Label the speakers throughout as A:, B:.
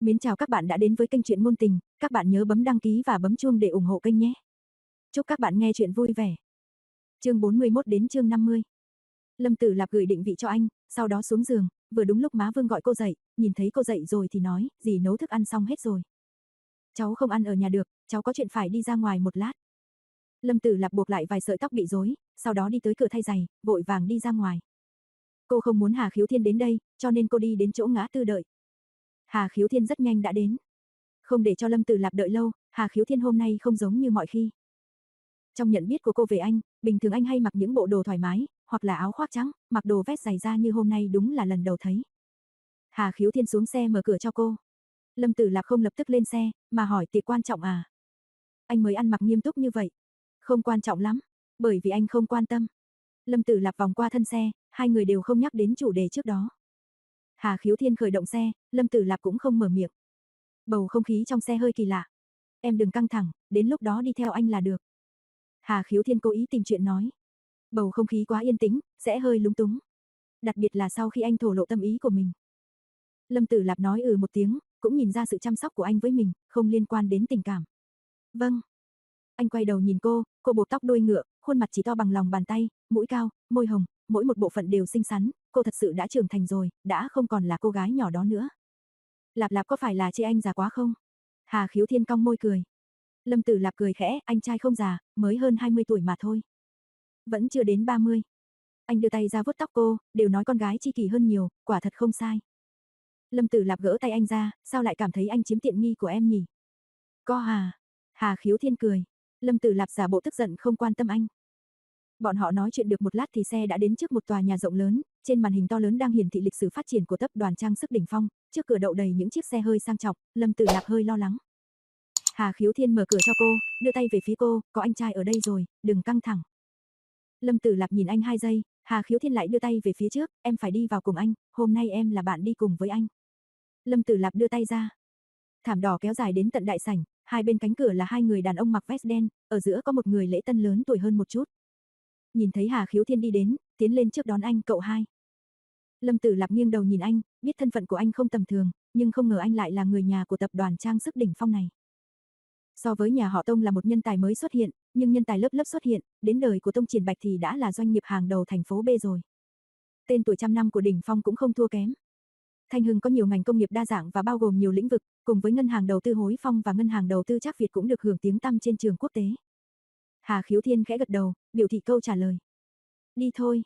A: Mến chào các bạn đã đến với kênh truyện ngôn tình, các bạn nhớ bấm đăng ký và bấm chuông để ủng hộ kênh nhé. Chúc các bạn nghe chuyện vui vẻ. Chương 41 đến chương 50. Lâm Tử Lạp gửi định vị cho anh, sau đó xuống giường, vừa đúng lúc má Vương gọi cô dậy, nhìn thấy cô dậy rồi thì nói, dì nấu thức ăn xong hết rồi. Cháu không ăn ở nhà được, cháu có chuyện phải đi ra ngoài một lát. Lâm Tử Lạp buộc lại vài sợi tóc bị rối, sau đó đi tới cửa thay giày, vội vàng đi ra ngoài. Cô không muốn Hà Khiếu Thiên đến đây, cho nên cô đi đến chỗ ngã tư đợi, Hà Khiếu Thiên rất nhanh đã đến. Không để cho Lâm Tử Lạp đợi lâu, Hà Khiếu Thiên hôm nay không giống như mọi khi. Trong nhận biết của cô về anh, bình thường anh hay mặc những bộ đồ thoải mái, hoặc là áo khoác trắng, mặc đồ vest dày da như hôm nay đúng là lần đầu thấy. Hà Khiếu Thiên xuống xe mở cửa cho cô. Lâm Tử Lạp không lập tức lên xe, mà hỏi tiệc quan trọng à? Anh mới ăn mặc nghiêm túc như vậy. Không quan trọng lắm, bởi vì anh không quan tâm. Lâm Tử Lạp vòng qua thân xe, hai người đều không nhắc đến chủ đề trước đó. Hà Khiếu Thiên khởi động xe, Lâm Tử Lạp cũng không mở miệng. Bầu không khí trong xe hơi kỳ lạ. Em đừng căng thẳng, đến lúc đó đi theo anh là được. Hà Khiếu Thiên cố ý tìm chuyện nói. Bầu không khí quá yên tĩnh, sẽ hơi lúng túng. Đặc biệt là sau khi anh thổ lộ tâm ý của mình. Lâm Tử Lạp nói ừ một tiếng, cũng nhìn ra sự chăm sóc của anh với mình, không liên quan đến tình cảm. Vâng. Anh quay đầu nhìn cô, cô buộc tóc đuôi ngựa, khuôn mặt chỉ to bằng lòng bàn tay, mũi cao, môi hồng, mỗi một bộ phận đều xinh xắn, cô thật sự đã trưởng thành rồi, đã không còn là cô gái nhỏ đó nữa. Lạp Lạp có phải là chê anh già quá không? Hà Khiếu Thiên cong môi cười. Lâm Tử Lạp cười khẽ, anh trai không già, mới hơn 20 tuổi mà thôi. Vẫn chưa đến 30. Anh đưa tay ra vuốt tóc cô, đều nói con gái chi kỳ hơn nhiều, quả thật không sai. Lâm Tử Lạp gỡ tay anh ra, sao lại cảm thấy anh chiếm tiện nghi của em nhỉ? Co hà. Hà Khiếu Thiên cười. Lâm Tử Lạp giả bộ tức giận không quan tâm anh. Bọn họ nói chuyện được một lát thì xe đã đến trước một tòa nhà rộng lớn, trên màn hình to lớn đang hiển thị lịch sử phát triển của tập đoàn trang sức đỉnh phong, trước cửa đậu đầy những chiếc xe hơi sang trọng, Lâm Tử Lạc hơi lo lắng. Hà Khiếu Thiên mở cửa cho cô, đưa tay về phía cô, có anh trai ở đây rồi, đừng căng thẳng. Lâm Tử Lạc nhìn anh hai giây, Hà Khiếu Thiên lại đưa tay về phía trước, em phải đi vào cùng anh, hôm nay em là bạn đi cùng với anh. Lâm Tử Lạc đưa tay ra. Thảm đỏ kéo dài đến tận đại sảnh, hai bên cánh cửa là hai người đàn ông mặc vest đen, ở giữa có một người lễ tân lớn tuổi hơn một chút nhìn thấy Hà Khiếu Thiên đi đến, tiến lên trước đón anh, cậu hai. Lâm Tử Lạp nghiêng đầu nhìn anh, biết thân phận của anh không tầm thường, nhưng không ngờ anh lại là người nhà của tập đoàn trang sức đỉnh phong này. So với nhà họ Tông là một nhân tài mới xuất hiện, nhưng nhân tài lớp lớp xuất hiện, đến đời của Tông Triển Bạch thì đã là doanh nghiệp hàng đầu thành phố B rồi. Tên tuổi trăm năm của đỉnh phong cũng không thua kém. Thanh Hưng có nhiều ngành công nghiệp đa dạng và bao gồm nhiều lĩnh vực, cùng với ngân hàng đầu tư Hối Phong và ngân hàng đầu tư Trác Việt cũng được hưởng tiếng tăm trên trường quốc tế. Hà Khiếu Thiên khẽ gật đầu, biểu thị câu trả lời. Đi thôi.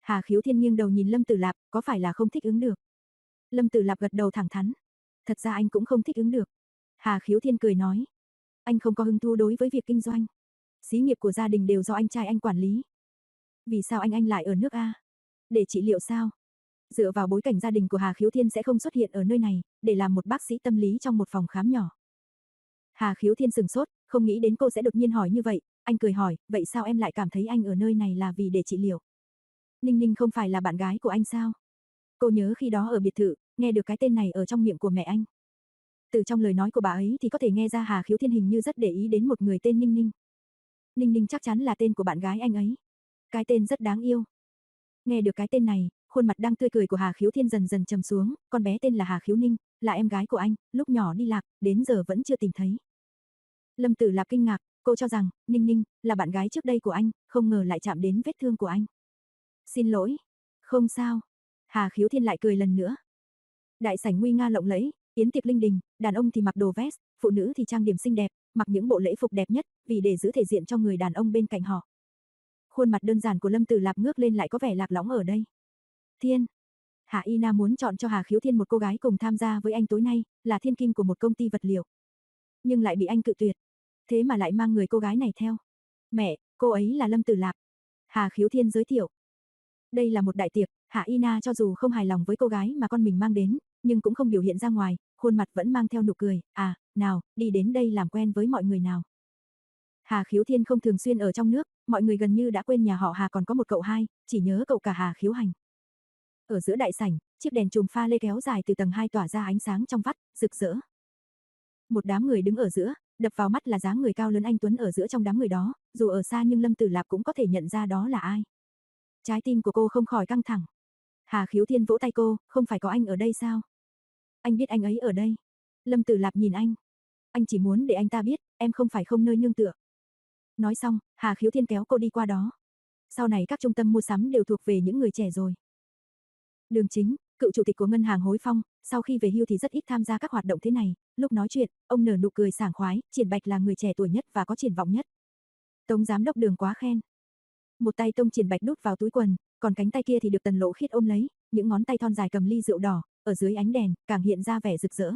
A: Hà Khiếu Thiên nghiêng đầu nhìn Lâm Tử Lạp, có phải là không thích ứng được? Lâm Tử Lạp gật đầu thẳng thắn. Thật ra anh cũng không thích ứng được. Hà Khiếu Thiên cười nói. Anh không có hứng thú đối với việc kinh doanh. Xí nghiệp của gia đình đều do anh trai anh quản lý. Vì sao anh anh lại ở nước A? Để trị liệu sao? Dựa vào bối cảnh gia đình của Hà Khiếu Thiên sẽ không xuất hiện ở nơi này, để làm một bác sĩ tâm lý trong một phòng khám nhỏ. Hà Khiếu Thiên sừng sốt, không nghĩ đến cô sẽ đột nhiên hỏi như vậy, anh cười hỏi, vậy sao em lại cảm thấy anh ở nơi này là vì để trị liệu? Ninh Ninh không phải là bạn gái của anh sao? Cô nhớ khi đó ở biệt thự, nghe được cái tên này ở trong miệng của mẹ anh. Từ trong lời nói của bà ấy thì có thể nghe ra Hà Khiếu Thiên hình như rất để ý đến một người tên Ninh Ninh. Ninh Ninh chắc chắn là tên của bạn gái anh ấy. Cái tên rất đáng yêu. Nghe được cái tên này, khuôn mặt đang tươi cười của Hà Khiếu Thiên dần dần trầm xuống, con bé tên là Hà Khiếu Ninh, là em gái của anh, lúc nhỏ đi lạc, đến giờ vẫn chưa tìm thấy. Lâm Tử Lạp kinh ngạc, cô cho rằng, Ninh Ninh, là bạn gái trước đây của anh, không ngờ lại chạm đến vết thương của anh. Xin lỗi. Không sao. Hà Khiếu Thiên lại cười lần nữa. Đại sảnh nguy nga lộng lẫy, yến tiệc linh đình, đàn ông thì mặc đồ vest, phụ nữ thì trang điểm xinh đẹp, mặc những bộ lễ phục đẹp nhất, vì để giữ thể diện cho người đàn ông bên cạnh họ. Khuôn mặt đơn giản của Lâm Tử Lạp ngước lên lại có vẻ lạc lõng ở đây. Thiên. Hạ Y Na muốn chọn cho Hà Khiếu Thiên một cô gái cùng tham gia với anh tối nay, là thiên kim của một công ty vật liệu. Nhưng lại bị anh cự tuyệt thế mà lại mang người cô gái này theo. Mẹ, cô ấy là Lâm Tử Lạp. Hà Khiếu Thiên giới thiệu. Đây là một đại tiệc, Hạ Ina cho dù không hài lòng với cô gái mà con mình mang đến, nhưng cũng không biểu hiện ra ngoài, khuôn mặt vẫn mang theo nụ cười, à, nào, đi đến đây làm quen với mọi người nào. Hà Khiếu Thiên không thường xuyên ở trong nước, mọi người gần như đã quên nhà họ Hà còn có một cậu hai, chỉ nhớ cậu cả Hà Khiếu Hành. Ở giữa đại sảnh, chiếc đèn chùm pha lê kéo dài từ tầng 2 tỏa ra ánh sáng trong vắt, rực rỡ. Một đám người đứng ở giữa, Đập vào mắt là dáng người cao lớn anh Tuấn ở giữa trong đám người đó, dù ở xa nhưng Lâm Tử Lạp cũng có thể nhận ra đó là ai. Trái tim của cô không khỏi căng thẳng. Hà Khiếu Thiên vỗ tay cô, không phải có anh ở đây sao? Anh biết anh ấy ở đây. Lâm Tử Lạp nhìn anh. Anh chỉ muốn để anh ta biết, em không phải không nơi nương tựa. Nói xong, Hà Khiếu Thiên kéo cô đi qua đó. Sau này các trung tâm mua sắm đều thuộc về những người trẻ rồi. Đường chính, cựu chủ tịch của ngân hàng Hối Phong, sau khi về hưu thì rất ít tham gia các hoạt động thế này, lúc nói chuyện, ông nở nụ cười sảng khoái, Triển Bạch là người trẻ tuổi nhất và có triển vọng nhất. Tống giám đốc đường quá khen. Một tay Tông Triển Bạch đút vào túi quần, còn cánh tay kia thì được Tần Lộ Khiết ôm lấy, những ngón tay thon dài cầm ly rượu đỏ, ở dưới ánh đèn, càng hiện ra vẻ rực rỡ.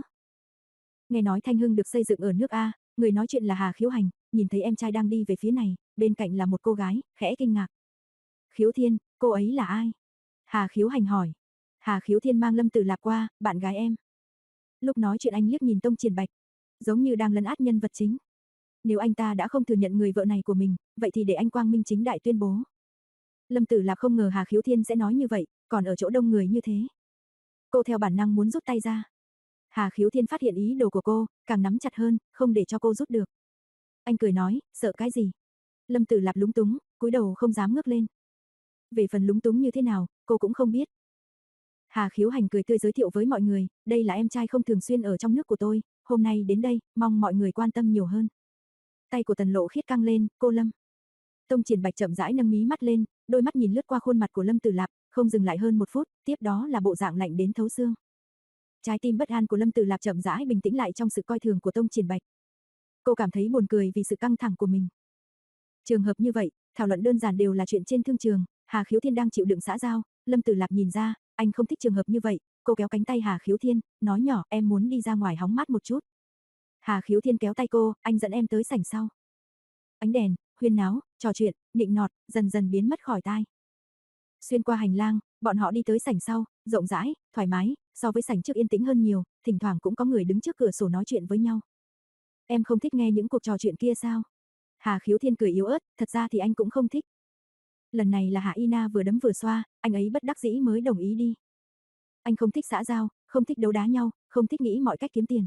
A: Nghe nói Thanh Hưng được xây dựng ở nước A, người nói chuyện là Hà Khiếu Hành, nhìn thấy em trai đang đi về phía này, bên cạnh là một cô gái, khẽ kinh ngạc. Khiếu Thiên, cô ấy là ai? Hà Khiếu Hành hỏi. Hà Khiếu Thiên mang Lâm Tử Lạp qua, bạn gái em. Lúc nói chuyện anh liếc nhìn Tông Triển Bạch, giống như đang lấn át nhân vật chính. Nếu anh ta đã không thừa nhận người vợ này của mình, vậy thì để anh Quang Minh chính đại tuyên bố. Lâm Tử Lạp không ngờ Hà Khiếu Thiên sẽ nói như vậy, còn ở chỗ đông người như thế. Cô theo bản năng muốn rút tay ra. Hà Khiếu Thiên phát hiện ý đồ của cô, càng nắm chặt hơn, không để cho cô rút được. Anh cười nói, sợ cái gì? Lâm Tử Lạp lúng túng, cúi đầu không dám ngước lên. Về phần lúng túng như thế nào, cô cũng không biết. Hà Khiếu Hành cười tươi giới thiệu với mọi người, đây là em trai không thường xuyên ở trong nước của tôi, hôm nay đến đây, mong mọi người quan tâm nhiều hơn. Tay của Tần Lộ Khiết căng lên, cô Lâm. Tông Triển Bạch chậm rãi nâng mí mắt lên, đôi mắt nhìn lướt qua khuôn mặt của Lâm Tử Lạp, không dừng lại hơn một phút, tiếp đó là bộ dạng lạnh đến thấu xương. Trái tim bất an của Lâm Tử Lạp chậm rãi bình tĩnh lại trong sự coi thường của Tông Triển Bạch. Cô cảm thấy buồn cười vì sự căng thẳng của mình. Trường hợp như vậy, thảo luận đơn giản đều là chuyện trên thương trường, Hà Khiếu Thiên đang chịu đựng xã giao, Lâm Tử Lạp nhìn ra, anh không thích trường hợp như vậy, cô kéo cánh tay Hà Khiếu Thiên, nói nhỏ, em muốn đi ra ngoài hóng mát một chút. Hà Khiếu Thiên kéo tay cô, anh dẫn em tới sảnh sau. Ánh đèn, huyên náo, trò chuyện, nịnh nọt, dần dần biến mất khỏi tai. Xuyên qua hành lang, bọn họ đi tới sảnh sau, rộng rãi, thoải mái, so với sảnh trước yên tĩnh hơn nhiều, thỉnh thoảng cũng có người đứng trước cửa sổ nói chuyện với nhau. Em không thích nghe những cuộc trò chuyện kia sao? Hà Khiếu Thiên cười yếu ớt, thật ra thì anh cũng không thích. Lần này là Hạ Ina vừa đấm vừa xoa, anh ấy bất đắc dĩ mới đồng ý đi. Anh không thích xã giao, không thích đấu đá nhau, không thích nghĩ mọi cách kiếm tiền.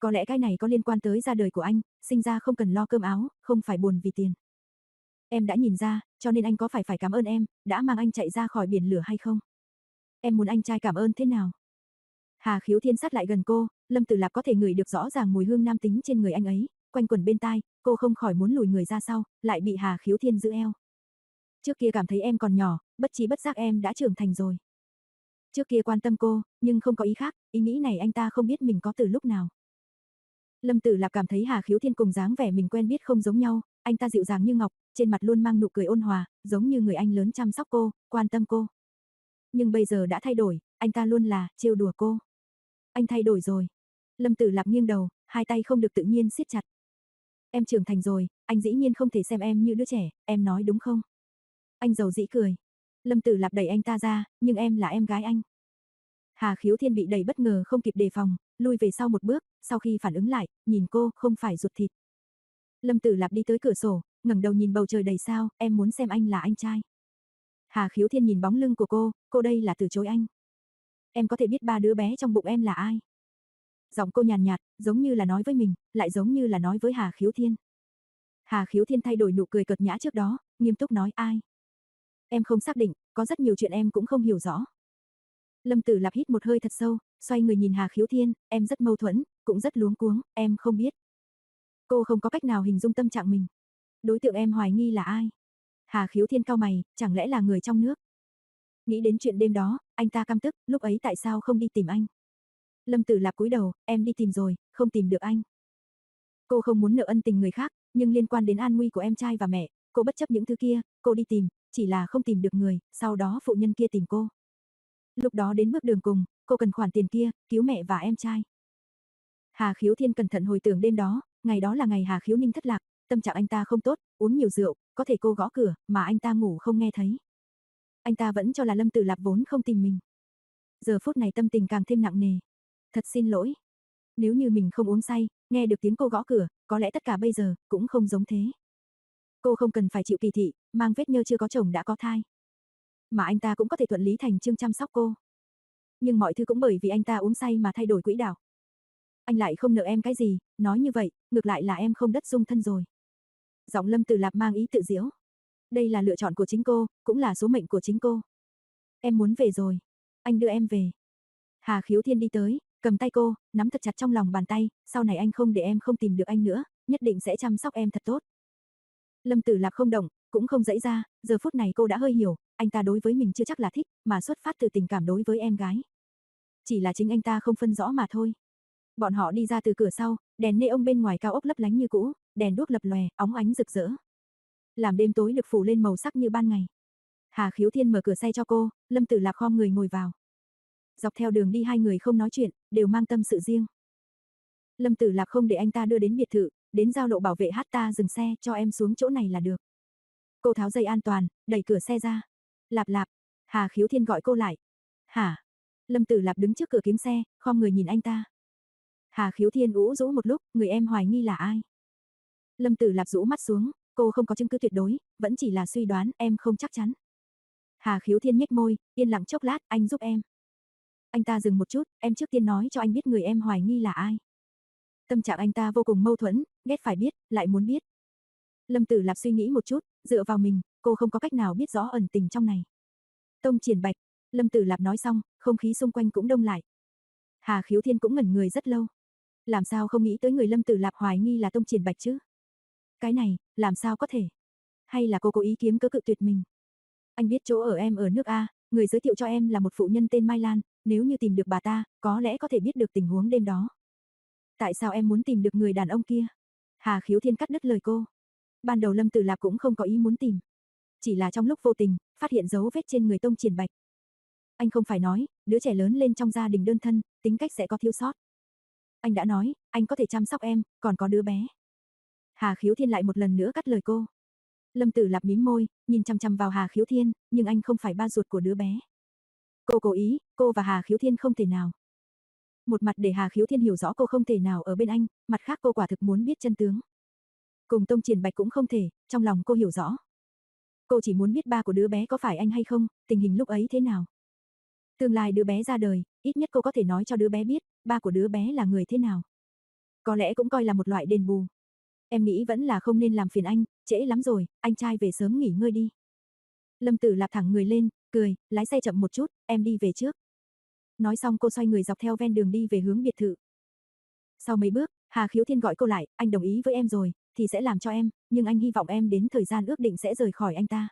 A: Có lẽ cái này có liên quan tới ra đời của anh, sinh ra không cần lo cơm áo, không phải buồn vì tiền. Em đã nhìn ra, cho nên anh có phải phải cảm ơn em, đã mang anh chạy ra khỏi biển lửa hay không? Em muốn anh trai cảm ơn thế nào? Hà khiếu thiên sát lại gần cô, Lâm Tử Lạp có thể ngửi được rõ ràng mùi hương nam tính trên người anh ấy, quanh quẩn bên tai, cô không khỏi muốn lùi người ra sau, lại bị Hà khiếu thiên giữ eo. Trước kia cảm thấy em còn nhỏ, bất trí bất giác em đã trưởng thành rồi. Trước kia quan tâm cô, nhưng không có ý khác, ý nghĩ này anh ta không biết mình có từ lúc nào. Lâm Tử Lạp cảm thấy Hà Khiếu Thiên cùng dáng vẻ mình quen biết không giống nhau, anh ta dịu dàng như ngọc, trên mặt luôn mang nụ cười ôn hòa, giống như người anh lớn chăm sóc cô, quan tâm cô. Nhưng bây giờ đã thay đổi, anh ta luôn là trêu đùa cô. Anh thay đổi rồi. Lâm Tử Lạp nghiêng đầu, hai tay không được tự nhiên siết chặt. Em trưởng thành rồi, anh dĩ nhiên không thể xem em như đứa trẻ, em nói đúng không? Anh giàu dĩ cười. Lâm Tử Lạp đẩy anh ta ra, nhưng em là em gái anh. Hà Khiếu Thiên bị đẩy bất ngờ không kịp đề phòng, lui về sau một bước, sau khi phản ứng lại, nhìn cô, không phải ruột thịt. Lâm Tử Lạp đi tới cửa sổ, ngẩng đầu nhìn bầu trời đầy sao, em muốn xem anh là anh trai. Hà Khiếu Thiên nhìn bóng lưng của cô, cô đây là từ chối anh. Em có thể biết ba đứa bé trong bụng em là ai? Giọng cô nhàn nhạt, giống như là nói với mình, lại giống như là nói với Hà Khiếu Thiên. Hà Khiếu Thiên thay đổi nụ cười cợt nhã trước đó, nghiêm túc nói ai? Em không xác định, có rất nhiều chuyện em cũng không hiểu rõ. Lâm Tử Lạp hít một hơi thật sâu, xoay người nhìn Hà Khiếu Thiên, em rất mâu thuẫn, cũng rất luống cuống, em không biết. Cô không có cách nào hình dung tâm trạng mình. Đối tượng em hoài nghi là ai? Hà Khiếu Thiên cao mày, chẳng lẽ là người trong nước? Nghĩ đến chuyện đêm đó, anh ta căm tức, lúc ấy tại sao không đi tìm anh? Lâm Tử Lạp cúi đầu, em đi tìm rồi, không tìm được anh. Cô không muốn nợ ân tình người khác, nhưng liên quan đến an nguy của em trai và mẹ, cô bất chấp những thứ kia, cô đi tìm, chỉ là không tìm được người, sau đó phụ nhân kia tìm cô. Lúc đó đến bước đường cùng, cô cần khoản tiền kia, cứu mẹ và em trai. Hà Khiếu Thiên cẩn thận hồi tưởng đêm đó, ngày đó là ngày Hà Khiếu Ninh thất lạc, tâm trạng anh ta không tốt, uống nhiều rượu, có thể cô gõ cửa, mà anh ta ngủ không nghe thấy. Anh ta vẫn cho là Lâm Tử Lạp vốn không tìm mình. Giờ phút này tâm tình càng thêm nặng nề. Thật xin lỗi. Nếu như mình không uống say, nghe được tiếng cô gõ cửa, có lẽ tất cả bây giờ, cũng không giống thế. Cô không cần phải chịu kỳ thị, mang vết nhơ chưa có chồng đã có thai. Mà anh ta cũng có thể thuận lý thành chương chăm sóc cô. Nhưng mọi thứ cũng bởi vì anh ta uống say mà thay đổi quỹ đạo. Anh lại không nợ em cái gì, nói như vậy, ngược lại là em không đất dung thân rồi. Giọng Lâm Tử Lạp mang ý tự diễu. Đây là lựa chọn của chính cô, cũng là số mệnh của chính cô. Em muốn về rồi. Anh đưa em về. Hà Khiếu Thiên đi tới, cầm tay cô, nắm thật chặt trong lòng bàn tay, sau này anh không để em không tìm được anh nữa, nhất định sẽ chăm sóc em thật tốt. Lâm Tử Lạp không động, cũng không dãy ra, giờ phút này cô đã hơi hiểu, anh ta đối với mình chưa chắc là thích, mà xuất phát từ tình cảm đối với em gái. Chỉ là chính anh ta không phân rõ mà thôi. Bọn họ đi ra từ cửa sau, đèn nê ông bên ngoài cao ốc lấp lánh như cũ, đèn đuốc lập lòe, óng ánh rực rỡ. Làm đêm tối được phủ lên màu sắc như ban ngày. Hà Khiếu Thiên mở cửa xe cho cô, Lâm Tử Lạc khom người ngồi vào. Dọc theo đường đi hai người không nói chuyện, đều mang tâm sự riêng. Lâm Tử Lạc không để anh ta đưa đến biệt thự, đến giao lộ bảo vệ hát ta dừng xe cho em xuống chỗ này là được. Cô tháo dây an toàn, đẩy cửa xe ra. Lạp lạp, Hà Khiếu Thiên gọi cô lại. Hả? Lâm Tử Lạp đứng trước cửa kiếm xe, khom người nhìn anh ta. Hà Khiếu Thiên ủ rũ một lúc, người em hoài nghi là ai? Lâm Tử Lạp rũ mắt xuống, cô không có chứng cứ tuyệt đối, vẫn chỉ là suy đoán, em không chắc chắn. Hà Khiếu Thiên nhếch môi, yên lặng chốc lát, anh giúp em. Anh ta dừng một chút, em trước tiên nói cho anh biết người em hoài nghi là ai. Tâm trạng anh ta vô cùng mâu thuẫn, ghét phải biết, lại muốn biết. Lâm Tử Lạp suy nghĩ một chút, dựa vào mình, cô không có cách nào biết rõ ẩn tình trong này. Tông triển bạch, Lâm Tử Lạp nói xong, không khí xung quanh cũng đông lại. Hà Khiếu Thiên cũng ngẩn người rất lâu. Làm sao không nghĩ tới người Lâm Tử Lạp hoài nghi là Tông triển bạch chứ? Cái này, làm sao có thể? Hay là cô cố ý kiếm cớ cự tuyệt mình? Anh biết chỗ ở em ở nước A, người giới thiệu cho em là một phụ nhân tên Mai Lan, nếu như tìm được bà ta, có lẽ có thể biết được tình huống đêm đó. Tại sao em muốn tìm được người đàn ông kia? Hà Khiếu Thiên cắt đứt lời cô. Ban đầu Lâm Tử Lạp cũng không có ý muốn tìm. Chỉ là trong lúc vô tình, phát hiện dấu vết trên người Tông Triển Bạch. Anh không phải nói, đứa trẻ lớn lên trong gia đình đơn thân, tính cách sẽ có thiếu sót. Anh đã nói, anh có thể chăm sóc em, còn có đứa bé. Hà Khiếu Thiên lại một lần nữa cắt lời cô. Lâm Tử Lạp mím môi, nhìn chăm chăm vào Hà Khiếu Thiên, nhưng anh không phải ba ruột của đứa bé. Cô cố ý, cô và Hà Khiếu Thiên không thể nào. Một mặt để Hà Khiếu Thiên hiểu rõ cô không thể nào ở bên anh, mặt khác cô quả thực muốn biết chân tướng. Cùng Tông Triển Bạch cũng không thể, trong lòng cô hiểu rõ. Cô chỉ muốn biết ba của đứa bé có phải anh hay không, tình hình lúc ấy thế nào. Tương lai đứa bé ra đời, ít nhất cô có thể nói cho đứa bé biết, ba của đứa bé là người thế nào. Có lẽ cũng coi là một loại đền bù. Em nghĩ vẫn là không nên làm phiền anh, trễ lắm rồi, anh trai về sớm nghỉ ngơi đi. Lâm Tử lạp thẳng người lên, cười, lái xe chậm một chút, em đi về trước. Nói xong cô xoay người dọc theo ven đường đi về hướng biệt thự. Sau mấy bước, Hà Khiếu Thiên gọi cô lại, anh đồng ý với em rồi, thì sẽ làm cho em, nhưng anh hy vọng em đến thời gian ước định sẽ rời khỏi anh ta.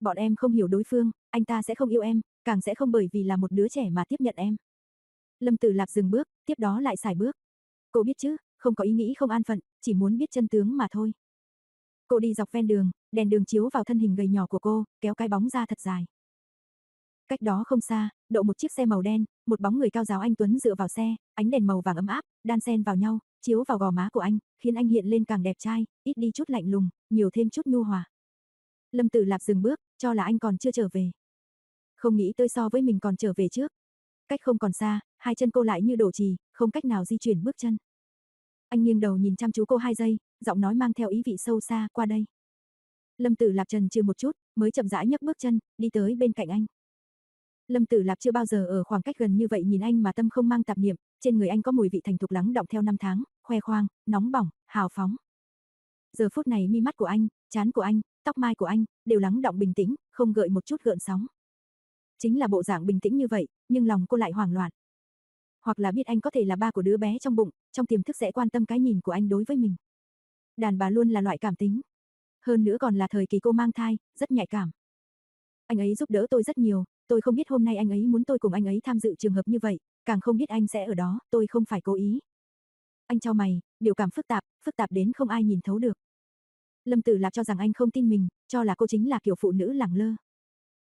A: Bọn em không hiểu đối phương, anh ta sẽ không yêu em, càng sẽ không bởi vì là một đứa trẻ mà tiếp nhận em. Lâm Tử Lạp dừng bước, tiếp đó lại xài bước. Cô biết chứ, không có ý nghĩ không an phận, chỉ muốn biết chân tướng mà thôi. Cô đi dọc ven đường, đèn đường chiếu vào thân hình gầy nhỏ của cô, kéo cái bóng ra thật dài. Cách đó không xa, đậu một chiếc xe màu đen, một bóng người cao giáo anh Tuấn dựa vào xe, ánh đèn màu vàng ấm áp, đan xen vào nhau, chiếu vào gò má của anh, khiến anh hiện lên càng đẹp trai, ít đi chút lạnh lùng, nhiều thêm chút nhu hòa. Lâm Tử Lạp dừng bước, cho là anh còn chưa trở về. Không nghĩ tới so với mình còn trở về trước. Cách không còn xa, hai chân cô lại như đổ trì, không cách nào di chuyển bước chân. Anh nghiêng đầu nhìn chăm chú cô hai giây, giọng nói mang theo ý vị sâu xa, qua đây. Lâm Tử Lạp trần trừ một chút, mới chậm rãi nhấc bước chân, đi tới bên cạnh anh. Lâm Tử Lạp chưa bao giờ ở khoảng cách gần như vậy nhìn anh mà tâm không mang tạp niệm, trên người anh có mùi vị thành thục lắng động theo năm tháng, khoe khoang, nóng bỏng, hào phóng. Giờ phút này mi mắt của anh, chán của anh, tóc mai của anh, đều lắng động bình tĩnh, không gợi một chút gợn sóng. Chính là bộ dạng bình tĩnh như vậy, nhưng lòng cô lại hoảng loạn. Hoặc là biết anh có thể là ba của đứa bé trong bụng, trong tiềm thức sẽ quan tâm cái nhìn của anh đối với mình. Đàn bà luôn là loại cảm tính. Hơn nữa còn là thời kỳ cô mang thai, rất nhạy cảm. Anh ấy giúp đỡ tôi rất nhiều, tôi không biết hôm nay anh ấy muốn tôi cùng anh ấy tham dự trường hợp như vậy, càng không biết anh sẽ ở đó, tôi không phải cố ý. Anh cho mày, biểu cảm phức tạp, phức tạp đến không ai nhìn thấu được. Lâm Tử Lạp cho rằng anh không tin mình, cho là cô chính là kiểu phụ nữ lẳng lơ.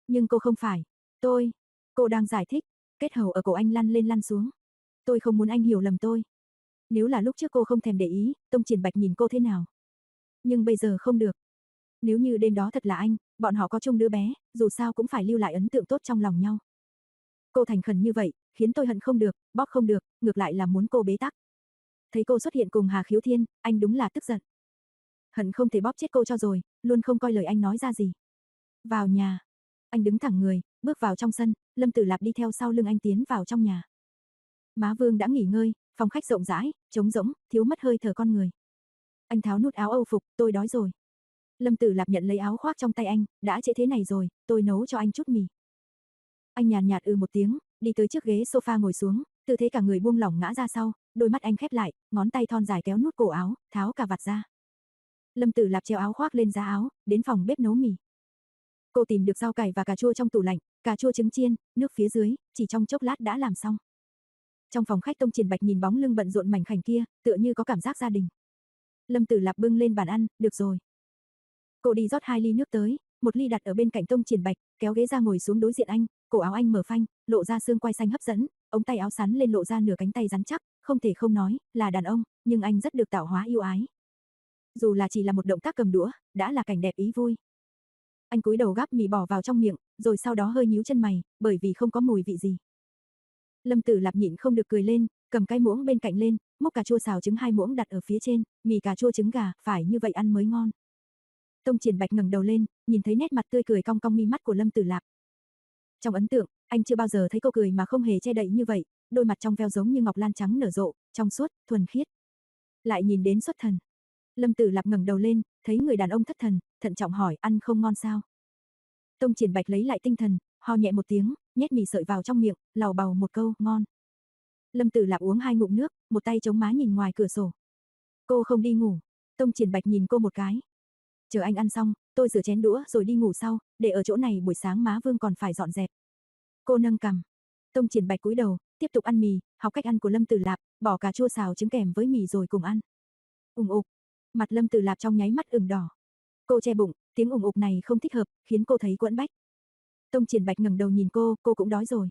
A: Nhưng cô không phải. Tôi, cô đang giải thích, kết hầu ở cổ anh lăn lên lăn xuống. Tôi không muốn anh hiểu lầm tôi. Nếu là lúc trước cô không thèm để ý, Tông Triển Bạch nhìn cô thế nào. Nhưng bây giờ không được. Nếu như đêm đó thật là anh, bọn họ có chung đứa bé, dù sao cũng phải lưu lại ấn tượng tốt trong lòng nhau. Cô thành khẩn như vậy, khiến tôi hận không được, bóp không được, ngược lại là muốn cô bế tắc. Thấy cô xuất hiện cùng Hà Khiếu Thiên, anh đúng là tức giận. Hận không thể bóp chết cô cho rồi, luôn không coi lời anh nói ra gì. Vào nhà. Anh đứng thẳng người, bước vào trong sân, Lâm Tử Lạp đi theo sau lưng anh tiến vào trong nhà. Má Vương đã nghỉ ngơi, phòng khách rộng rãi, trống rỗng, thiếu mất hơi thở con người. Anh tháo nút áo Âu phục, tôi đói rồi. Lâm Tử Lạp nhận lấy áo khoác trong tay anh, đã trễ thế này rồi, tôi nấu cho anh chút mì. Anh nhàn nhạt ư một tiếng, đi tới trước ghế sofa ngồi xuống, Tư thế cả người buông lỏng ngã ra sau, đôi mắt anh khép lại, ngón tay thon dài kéo nút cổ áo, tháo cả vạt ra. Lâm Tử Lạp treo áo khoác lên giá áo, đến phòng bếp nấu mì. Cô tìm được rau cải và cà chua trong tủ lạnh, cà chua trứng chiên, nước phía dưới, chỉ trong chốc lát đã làm xong. Trong phòng khách Tông Triển Bạch nhìn bóng lưng bận rộn mảnh khảnh kia, tựa như có cảm giác gia đình. Lâm Tử Lạp bưng lên bàn ăn, được rồi. Cô đi rót hai ly nước tới, một ly đặt ở bên cạnh Tông Triển Bạch, kéo ghế ra ngồi xuống đối diện anh, cổ áo anh mở phanh, lộ ra xương quai xanh hấp dẫn, ống tay áo sắn lên lộ ra nửa cánh tay rắn chắc, không thể không nói, là đàn ông, nhưng anh rất được tạo hóa yêu ái. Dù là chỉ là một động tác cầm đũa, đã là cảnh đẹp ý vui. Anh cúi đầu gắp mì bỏ vào trong miệng, rồi sau đó hơi nhíu chân mày, bởi vì không có mùi vị gì. Lâm Tử Lạp nhịn không được cười lên, cầm cái muỗng bên cạnh lên, múc cà chua xào trứng hai muỗng đặt ở phía trên, mì cà chua trứng gà, phải như vậy ăn mới ngon. Tông Triển Bạch ngẩng đầu lên, nhìn thấy nét mặt tươi cười cong cong mi mắt của Lâm Tử Lạp. Trong ấn tượng, anh chưa bao giờ thấy cô cười mà không hề che đậy như vậy, đôi mặt trong veo giống như ngọc lan trắng nở rộ, trong suốt, thuần khiết. Lại nhìn đến xuất thần. Lâm Tử Lạp ngẩng đầu lên, thấy người đàn ông thất thần, thận trọng hỏi ăn không ngon sao. Tông Triển Bạch lấy lại tinh thần, ho nhẹ một tiếng, nhét mì sợi vào trong miệng, lầu bầu một câu, ngon. Lâm Tử Lạp uống hai ngụm nước, một tay chống má nhìn ngoài cửa sổ. Cô không đi ngủ. Tông Triển Bạch nhìn cô một cái. Chờ anh ăn xong, tôi rửa chén đũa rồi đi ngủ sau, để ở chỗ này buổi sáng má Vương còn phải dọn dẹp. Cô nâng cằm. Tông Triển Bạch cúi đầu, tiếp tục ăn mì, học cách ăn của Lâm Tử Lạp, bỏ cà chua xào trứng kèm với mì rồi cùng ăn. Ùng ục. Mặt Lâm Tử Lạp trong nháy mắt ửng đỏ. Cô che bụng, tiếng ùng ục này không thích hợp, khiến cô thấy quẫn bách. Tông Triển Bạch ngẩng đầu nhìn cô, cô cũng đói rồi.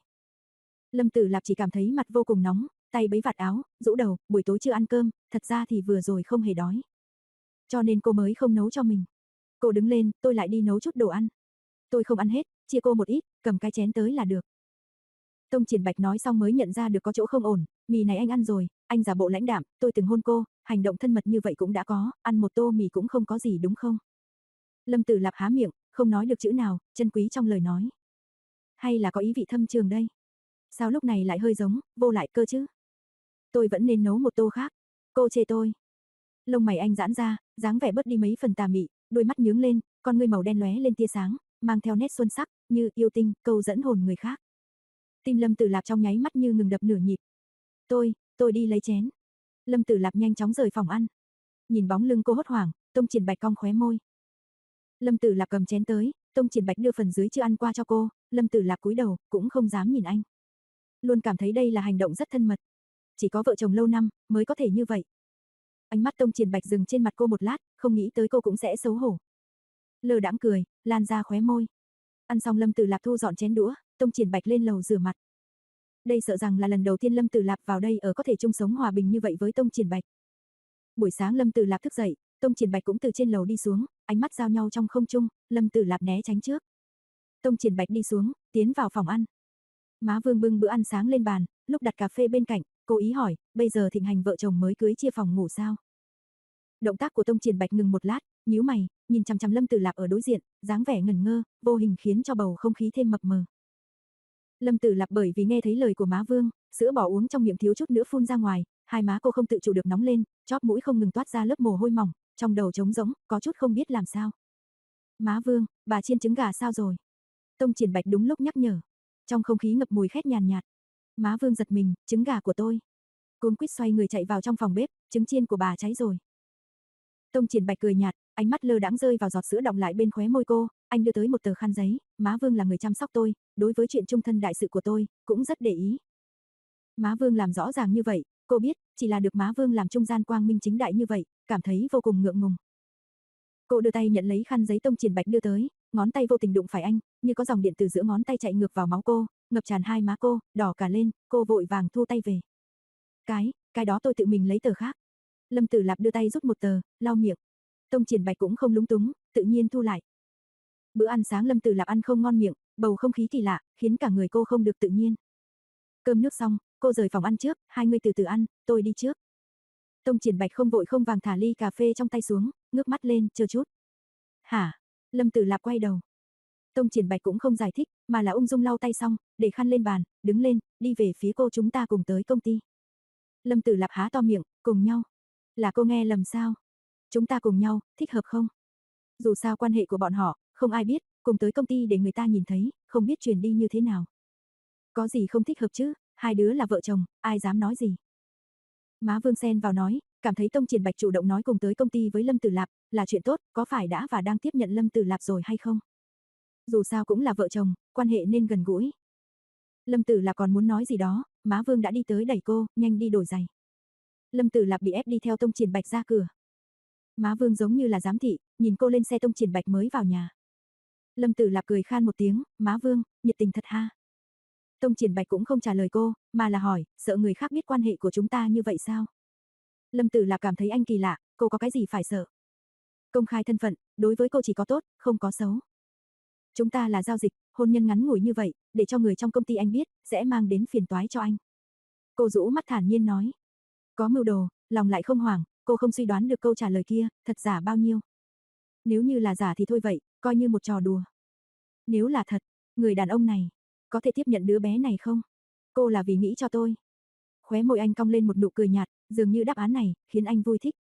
A: Lâm Tử Lạp chỉ cảm thấy mặt vô cùng nóng, tay bấy vạt áo, rũ đầu, buổi tối chưa ăn cơm, thật ra thì vừa rồi không hề đói. Cho nên cô mới không nấu cho mình. Cô đứng lên, tôi lại đi nấu chút đồ ăn. Tôi không ăn hết, chia cô một ít, cầm cái chén tới là được. Tông Triển Bạch nói xong mới nhận ra được có chỗ không ổn, mì này anh ăn rồi, anh giả bộ lãnh đạm, tôi từng hôn cô, hành động thân mật như vậy cũng đã có, ăn một tô mì cũng không có gì đúng không? Lâm Tử Lạp há miệng, không nói được chữ nào, chân quý trong lời nói. Hay là có ý vị thâm trường đây? Sao lúc này lại hơi giống, vô lại cơ chứ? Tôi vẫn nên nấu một tô khác. Cô chê tôi. Lông mày anh giãn ra, dáng vẻ bớt đi mấy phần tà mị, đôi mắt nhướng lên, con ngươi màu đen lóe lên tia sáng, mang theo nét xuân sắc, như yêu tinh, câu dẫn hồn người khác. Tim Lâm Tử Lạp trong nháy mắt như ngừng đập nửa nhịp. Tôi, tôi đi lấy chén. Lâm Tử Lạp nhanh chóng rời phòng ăn. Nhìn bóng lưng cô hốt hoảng, Tông Triển Bạch cong khóe môi. Lâm Tử Lạp cầm chén tới, Tông Triển Bạch đưa phần dưới chưa ăn qua cho cô, Lâm Tử Lạp cúi đầu, cũng không dám nhìn anh. Luôn cảm thấy đây là hành động rất thân mật. Chỉ có vợ chồng lâu năm mới có thể như vậy. Ánh mắt Tông Triển Bạch dừng trên mặt cô một lát, không nghĩ tới cô cũng sẽ xấu hổ. Lơ đãng cười, lan ra khóe môi. Ăn xong Lâm Tử Lạp thu dọn chén đũa, Tông Triển Bạch lên lầu rửa mặt. Đây sợ rằng là lần đầu tiên Lâm Tử Lạp vào đây ở có thể chung sống hòa bình như vậy với Tông Triển Bạch. Buổi sáng Lâm Tử Lạp thức dậy, Tông Triển Bạch cũng từ trên lầu đi xuống, ánh mắt giao nhau trong không trung, Lâm Tử Lạp né tránh trước. Tông Triển Bạch đi xuống, tiến vào phòng ăn. Má Vương bưng bữa ăn sáng lên bàn, lúc đặt cà phê bên cạnh, cô ý hỏi, bây giờ thịnh hành vợ chồng mới cưới chia phòng ngủ sao? Động tác của Tông Triển Bạch ngừng một lát, nhíu mày, nhìn chằm chằm Lâm Tử Lạp ở đối diện, dáng vẻ ngẩn ngơ, vô hình khiến cho bầu không khí thêm mập mờ. Lâm Tử Lạp bởi vì nghe thấy lời của má Vương, sữa bỏ uống trong miệng thiếu chút nữa phun ra ngoài, hai má cô không tự chủ được nóng lên, chóp mũi không ngừng toát ra lớp mồ hôi mỏng, trong đầu trống rỗng, có chút không biết làm sao. Má Vương, bà chiên trứng gà sao rồi? Tông Triển Bạch đúng lúc nhắc nhở. Trong không khí ngập mùi khét nhàn nhạt. Má Vương giật mình, trứng gà của tôi. Cuống quýt xoay người chạy vào trong phòng bếp, trứng chiên của bà cháy rồi. Tông Triển Bạch cười nhạt, ánh mắt lơ đãng rơi vào giọt sữa đọng lại bên khóe môi cô, anh đưa tới một tờ khăn giấy, má Vương là người chăm sóc tôi, đối với chuyện trung thân đại sự của tôi, cũng rất để ý. Má Vương làm rõ ràng như vậy, cô biết, chỉ là được má Vương làm trung gian quang minh chính đại như vậy, cảm thấy vô cùng ngượng ngùng. Cô đưa tay nhận lấy khăn giấy Tông Triển Bạch đưa tới, ngón tay vô tình đụng phải anh, như có dòng điện từ giữa ngón tay chạy ngược vào máu cô, ngập tràn hai má cô, đỏ cả lên, cô vội vàng thu tay về. Cái, cái đó tôi tự mình lấy tờ khác. Lâm Tử Lạp đưa tay rút một tờ, lau miệng. Tông Triển Bạch cũng không lúng túng, tự nhiên thu lại. Bữa ăn sáng Lâm Tử Lạp ăn không ngon miệng, bầu không khí kỳ lạ, khiến cả người cô không được tự nhiên. Cơm nước xong, cô rời phòng ăn trước, hai người từ từ ăn, tôi đi trước. Tông Triển Bạch không vội không vàng thả ly cà phê trong tay xuống, ngước mắt lên, chờ chút. Hả? Lâm Tử Lạp quay đầu. Tông Triển Bạch cũng không giải thích, mà là ung dung lau tay xong, để khăn lên bàn, đứng lên, đi về phía cô chúng ta cùng tới công ty. Lâm Tử Lạp há to miệng, cùng nhau. Là cô nghe lầm sao? Chúng ta cùng nhau, thích hợp không? Dù sao quan hệ của bọn họ, không ai biết, cùng tới công ty để người ta nhìn thấy, không biết truyền đi như thế nào. Có gì không thích hợp chứ, hai đứa là vợ chồng, ai dám nói gì. Má Vương Sen vào nói, cảm thấy Tông Triển Bạch chủ động nói cùng tới công ty với Lâm Tử Lạp, là chuyện tốt, có phải đã và đang tiếp nhận Lâm Tử Lạp rồi hay không? Dù sao cũng là vợ chồng, quan hệ nên gần gũi. Lâm Tử Lạp còn muốn nói gì đó, má Vương đã đi tới đẩy cô, nhanh đi đổi giày. Lâm Tử Lạp bị ép đi theo Tông Triển Bạch ra cửa. Má Vương giống như là giám thị, nhìn cô lên xe Tông Triển Bạch mới vào nhà. Lâm Tử Lạp cười khan một tiếng, má Vương, nhiệt tình thật ha. Tông Triển Bạch cũng không trả lời cô, mà là hỏi, sợ người khác biết quan hệ của chúng ta như vậy sao? Lâm Tử Lạp cảm thấy anh kỳ lạ, cô có cái gì phải sợ? Công khai thân phận, đối với cô chỉ có tốt, không có xấu. Chúng ta là giao dịch, hôn nhân ngắn ngủi như vậy, để cho người trong công ty anh biết, sẽ mang đến phiền toái cho anh. Cô rũ mắt thản nhiên nói. Có mưu đồ, lòng lại không hoảng, cô không suy đoán được câu trả lời kia, thật giả bao nhiêu. Nếu như là giả thì thôi vậy, coi như một trò đùa. Nếu là thật, người đàn ông này, có thể tiếp nhận đứa bé này không? Cô là vì nghĩ cho tôi. Khóe môi anh cong lên một nụ cười nhạt, dường như đáp án này, khiến anh vui thích.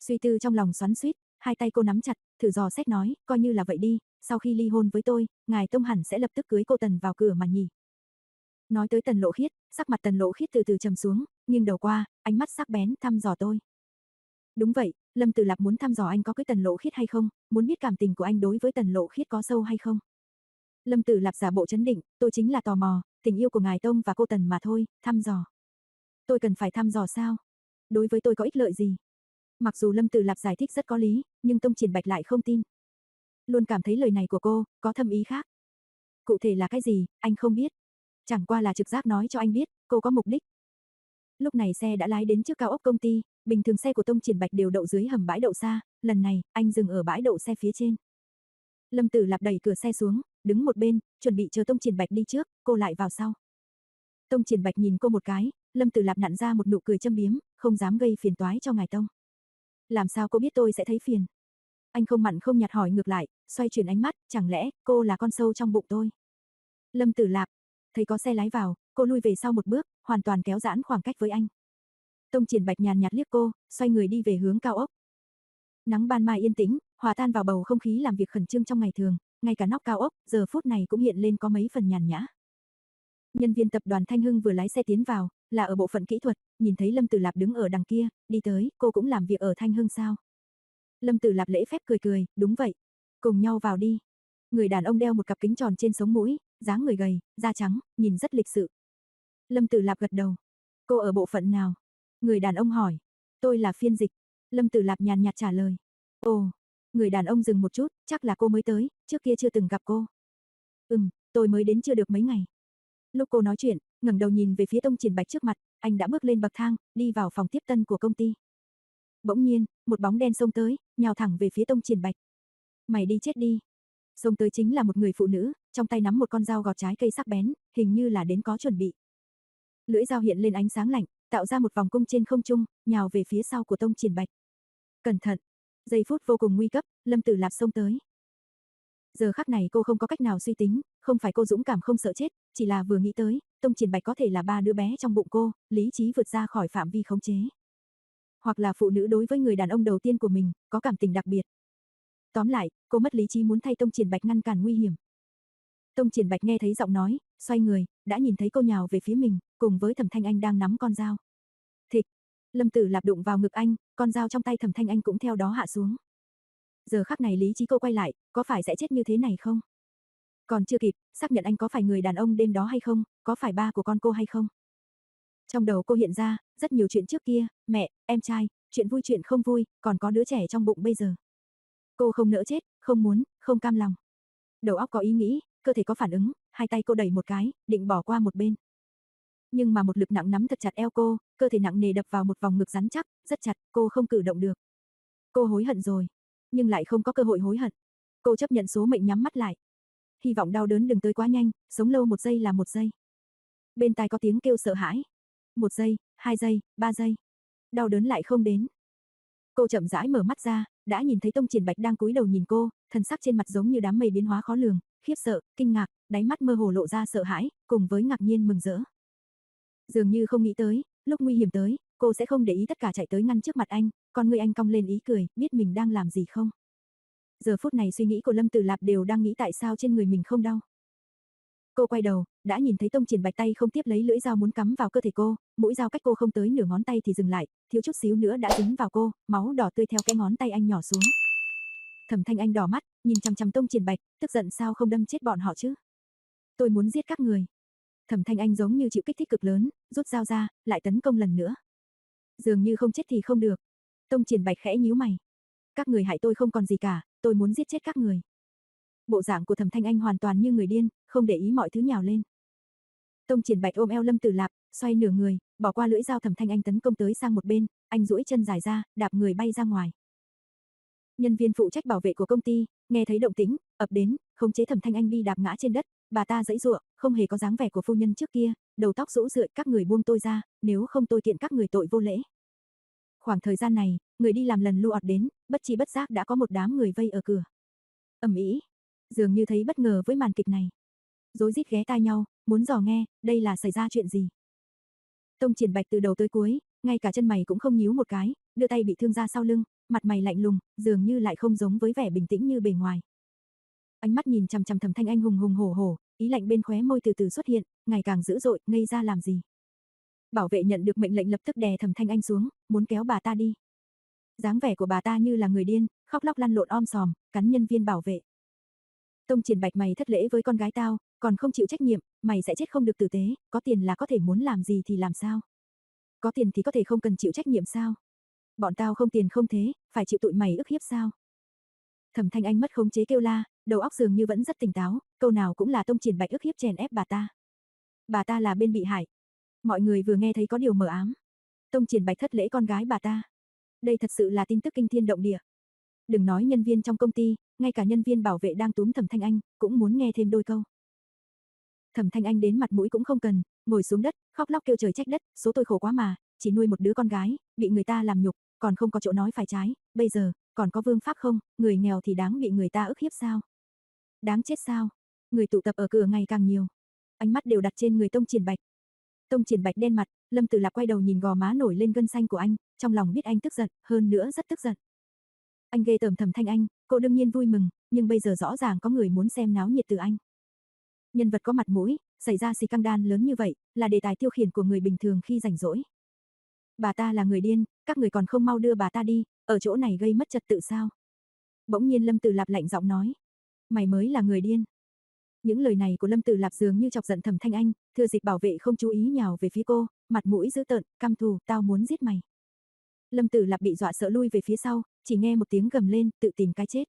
A: Suy tư trong lòng xoắn suýt, hai tay cô nắm chặt, thử dò xét nói, coi như là vậy đi, sau khi ly hôn với tôi, ngài Tông hẳn sẽ lập tức cưới cô Tần vào cửa mà nhỉ. Nói tới Tần Lộ Khiết, sắc mặt Tần Lộ Khiết từ từ trầm xuống, nghiêng đầu qua, ánh mắt sắc bén thăm dò tôi. Đúng vậy, Lâm Tử Lạp muốn thăm dò anh có cưới Tần Lộ Khiết hay không, muốn biết cảm tình của anh đối với Tần Lộ Khiết có sâu hay không. Lâm Tử Lạp giả bộ chấn định, tôi chính là tò mò, tình yêu của ngài Tông và cô Tần mà thôi, thăm dò. Tôi cần phải thăm dò sao? Đối với tôi có ích lợi gì? Mặc dù Lâm Tử Lạp giải thích rất có lý, nhưng Tông Triển Bạch lại không tin. Luôn cảm thấy lời này của cô, có thâm ý khác. Cụ thể là cái gì, anh không biết. Chẳng qua là trực giác nói cho anh biết, cô có mục đích. Lúc này xe đã lái đến trước cao ốc công ty, bình thường xe của Tông Triển Bạch đều đậu dưới hầm bãi đậu xa, lần này, anh dừng ở bãi đậu xe phía trên. Lâm Tử Lạp đẩy cửa xe xuống, đứng một bên, chuẩn bị chờ Tông Triển Bạch đi trước, cô lại vào sau. Tông Triển Bạch nhìn cô một cái, Lâm Tử Lạp nặn ra một nụ cười châm biếm, không dám gây phiền toái cho ngài Tông. Làm sao cô biết tôi sẽ thấy phiền? Anh không mặn không nhạt hỏi ngược lại, xoay chuyển ánh mắt, chẳng lẽ cô là con sâu trong bụng tôi? Lâm Tử Lạp, thấy có xe lái vào, cô lui về sau một bước, hoàn toàn kéo giãn khoảng cách với anh. Tông Triển Bạch nhàn nhạt liếc cô, xoay người đi về hướng cao ốc. Nắng ban mai yên tĩnh, hòa tan vào bầu không khí làm việc khẩn trương trong ngày thường, ngay cả nóc cao ốc, giờ phút này cũng hiện lên có mấy phần nhàn nhã. Nhân viên tập đoàn Thanh Hưng vừa lái xe tiến vào, là ở bộ phận kỹ thuật, nhìn thấy Lâm Tử Lạp đứng ở đằng kia, đi tới, cô cũng làm việc ở Thanh Hưng sao? Lâm Tử Lạp lễ phép cười cười, đúng vậy. Cùng nhau vào đi. Người đàn ông đeo một cặp kính tròn trên sống mũi, dáng người gầy, da trắng, nhìn rất lịch sự. Lâm Tử Lạp gật đầu. Cô ở bộ phận nào? Người đàn ông hỏi. Tôi là phiên dịch. Lâm Tử Lạp nhàn nhạt trả lời. Ồ, người đàn ông dừng một chút, chắc là cô mới tới, trước kia chưa từng gặp cô. Ừm, tôi mới đến chưa được mấy ngày. Lúc cô nói chuyện, ngẩng đầu nhìn về phía Tông Triển Bạch trước mặt, anh đã bước lên bậc thang, đi vào phòng tiếp tân của công ty. Bỗng nhiên, một bóng đen xông tới, nhào thẳng về phía Tông Triển Bạch. Mày đi chết đi. Xông tới chính là một người phụ nữ, trong tay nắm một con dao gọt trái cây sắc bén, hình như là đến có chuẩn bị. Lưỡi dao hiện lên ánh sáng lạnh, tạo ra một vòng cung trên không trung, nhào về phía sau của Tông Triển Bạch. Cẩn thận. Giây phút vô cùng nguy cấp, Lâm Tử Lạp xông tới. Giờ khắc này cô không có cách nào suy tính, không phải cô dũng cảm không sợ chết, chỉ là vừa nghĩ tới, Tông Triển Bạch có thể là ba đứa bé trong bụng cô, lý trí vượt ra khỏi phạm vi khống chế. Hoặc là phụ nữ đối với người đàn ông đầu tiên của mình, có cảm tình đặc biệt. Tóm lại, cô mất lý trí muốn thay Tông Triển Bạch ngăn cản nguy hiểm. Tông Triển Bạch nghe thấy giọng nói, xoay người, đã nhìn thấy cô nhào về phía mình, cùng với Thẩm Thanh Anh đang nắm con dao. Thịch, Lâm Tử Lạp đụng vào ngực anh, con dao trong tay Thẩm Thanh Anh cũng theo đó hạ xuống. Giờ khắc này lý trí cô quay lại, có phải sẽ chết như thế này không? Còn chưa kịp, xác nhận anh có phải người đàn ông đêm đó hay không, có phải ba của con cô hay không? Trong đầu cô hiện ra, rất nhiều chuyện trước kia, mẹ, em trai, chuyện vui chuyện không vui, còn có đứa trẻ trong bụng bây giờ. Cô không nỡ chết, không muốn, không cam lòng. Đầu óc có ý nghĩ, cơ thể có phản ứng, hai tay cô đẩy một cái, định bỏ qua một bên. Nhưng mà một lực nặng nắm thật chặt eo cô, cơ thể nặng nề đập vào một vòng ngực rắn chắc, rất chặt, cô không cử động được. Cô hối hận rồi, nhưng lại không có cơ hội hối hận. Cô chấp nhận số mệnh nhắm mắt lại. Hy vọng đau đớn đừng tới quá nhanh, sống lâu một giây là một giây. Bên tai có tiếng kêu sợ hãi. Một giây, hai giây, ba giây. Đau đớn lại không đến. Cô chậm rãi mở mắt ra, đã nhìn thấy Tông Triển Bạch đang cúi đầu nhìn cô, thần sắc trên mặt giống như đám mây biến hóa khó lường, khiếp sợ, kinh ngạc, đáy mắt mơ hồ lộ ra sợ hãi, cùng với ngạc nhiên mừng rỡ. Dường như không nghĩ tới, lúc nguy hiểm tới, cô sẽ không để ý tất cả chạy tới ngăn trước mặt anh, còn người anh cong lên ý cười, biết mình đang làm gì không? Giờ phút này suy nghĩ của Lâm Tử Lạp đều đang nghĩ tại sao trên người mình không đau. Cô quay đầu, đã nhìn thấy Tông Triển Bạch tay không tiếp lấy lưỡi dao muốn cắm vào cơ thể cô, mũi dao cách cô không tới nửa ngón tay thì dừng lại, thiếu chút xíu nữa đã dính vào cô, máu đỏ tươi theo cái ngón tay anh nhỏ xuống. Thẩm Thanh Anh đỏ mắt, nhìn chằm chằm Tông Triển Bạch, tức giận sao không đâm chết bọn họ chứ? Tôi muốn giết các người. Thẩm Thanh Anh giống như chịu kích thích cực lớn, rút dao ra, lại tấn công lần nữa. Dường như không chết thì không được. Tông Triển Bạch khẽ nhíu mày. Các người hại tôi không còn gì cả, tôi muốn giết chết các người. Bộ dạng của Thẩm Thanh Anh hoàn toàn như người điên, không để ý mọi thứ nhào lên. Tông Triển Bạch ôm eo Lâm Tử Lạp, xoay nửa người, bỏ qua lưỡi dao Thẩm Thanh Anh tấn công tới sang một bên, anh duỗi chân dài ra, đạp người bay ra ngoài. Nhân viên phụ trách bảo vệ của công ty, nghe thấy động tĩnh, ập đến, khống chế Thẩm Thanh Anh bi đạp ngã trên đất, bà ta giãy giụa, không hề có dáng vẻ của phu nhân trước kia, đầu tóc rũ rượi, các người buông tôi ra, nếu không tôi kiện các người tội vô lễ. Khoảng thời gian này, người đi làm lần lưu ọt đến, bất chi bất giác đã có một đám người vây ở cửa. Ẩm ý, dường như thấy bất ngờ với màn kịch này. Rối rít ghé tai nhau, muốn dò nghe, đây là xảy ra chuyện gì. Tông Triển Bạch từ đầu tới cuối, ngay cả chân mày cũng không nhíu một cái, đưa tay bị thương ra sau lưng, mặt mày lạnh lùng, dường như lại không giống với vẻ bình tĩnh như bề ngoài. Ánh mắt nhìn chằm chằm Thẩm Thanh Anh hùng hùng hổ hổ, ý lạnh bên khóe môi từ từ xuất hiện, ngày càng dữ dội, ngây ra làm gì. Bảo vệ nhận được mệnh lệnh lập tức đè Thẩm Thanh Anh xuống, muốn kéo bà ta đi. dáng vẻ của bà ta như là người điên, khóc lóc lăn lộn om sòm, cắn nhân viên bảo vệ. Tông Triển Bạch mày thất lễ với con gái tao, còn không chịu trách nhiệm, mày sẽ chết không được tử tế, có tiền là có thể muốn làm gì thì làm sao? Có tiền thì có thể không cần chịu trách nhiệm sao? Bọn tao không tiền không thế, phải chịu tụi mày ức hiếp sao? Thẩm Thanh Anh mất khống chế kêu la, đầu óc dường như vẫn rất tỉnh táo, câu nào cũng là Tông Triển Bạch ức hiếp chèn ép bà ta. Bà ta là bên bị hại. Mọi người vừa nghe thấy có điều mờ ám. Tông Triển Bạch thất lễ con gái bà ta. Đây thật sự là tin tức kinh thiên động địa. Đừng nói nhân viên trong công ty, ngay cả nhân viên bảo vệ đang túm Thẩm Thanh Anh, cũng muốn nghe thêm đôi câu. Thẩm Thanh Anh đến mặt mũi cũng không cần, ngồi xuống đất, khóc lóc kêu trời trách đất, số tôi khổ quá mà, chỉ nuôi một đứa con gái, bị người ta làm nhục, còn không có chỗ nói phải trái, bây giờ, còn có vương pháp không, người nghèo thì đáng bị người ta ức hiếp sao? Đáng chết sao? Người tụ tập ở cửa ngày càng nhiều. Ánh mắt đều đặt trên người Tông Triển Bạch. Tông Triển Bạch đen mặt, Lâm Tử Lạc quay đầu nhìn gò má nổi lên gân xanh của anh, trong lòng biết anh tức giận, hơn nữa rất tức giận. Anh ghê tởm thầm thanh anh, cô đương nhiên vui mừng, nhưng bây giờ rõ ràng có người muốn xem náo nhiệt từ anh. Nhân vật có mặt mũi, xảy ra xì căng đan lớn như vậy, là đề tài tiêu khiển của người bình thường khi rảnh rỗi. Bà ta là người điên, các người còn không mau đưa bà ta đi, ở chỗ này gây mất trật tự sao? Bỗng nhiên Lâm Tử Lạp lạnh giọng nói, mày mới là người điên. Những lời này của Lâm Tử Lạp dường như chọc giận Thẩm Thanh Anh, thừa dịch bảo vệ không chú ý nhào về phía cô, mặt mũi dữ tợn, căm thù, tao muốn giết mày. Lâm Tử Lạp bị dọa sợ lui về phía sau, chỉ nghe một tiếng gầm lên, tự tìm cái chết.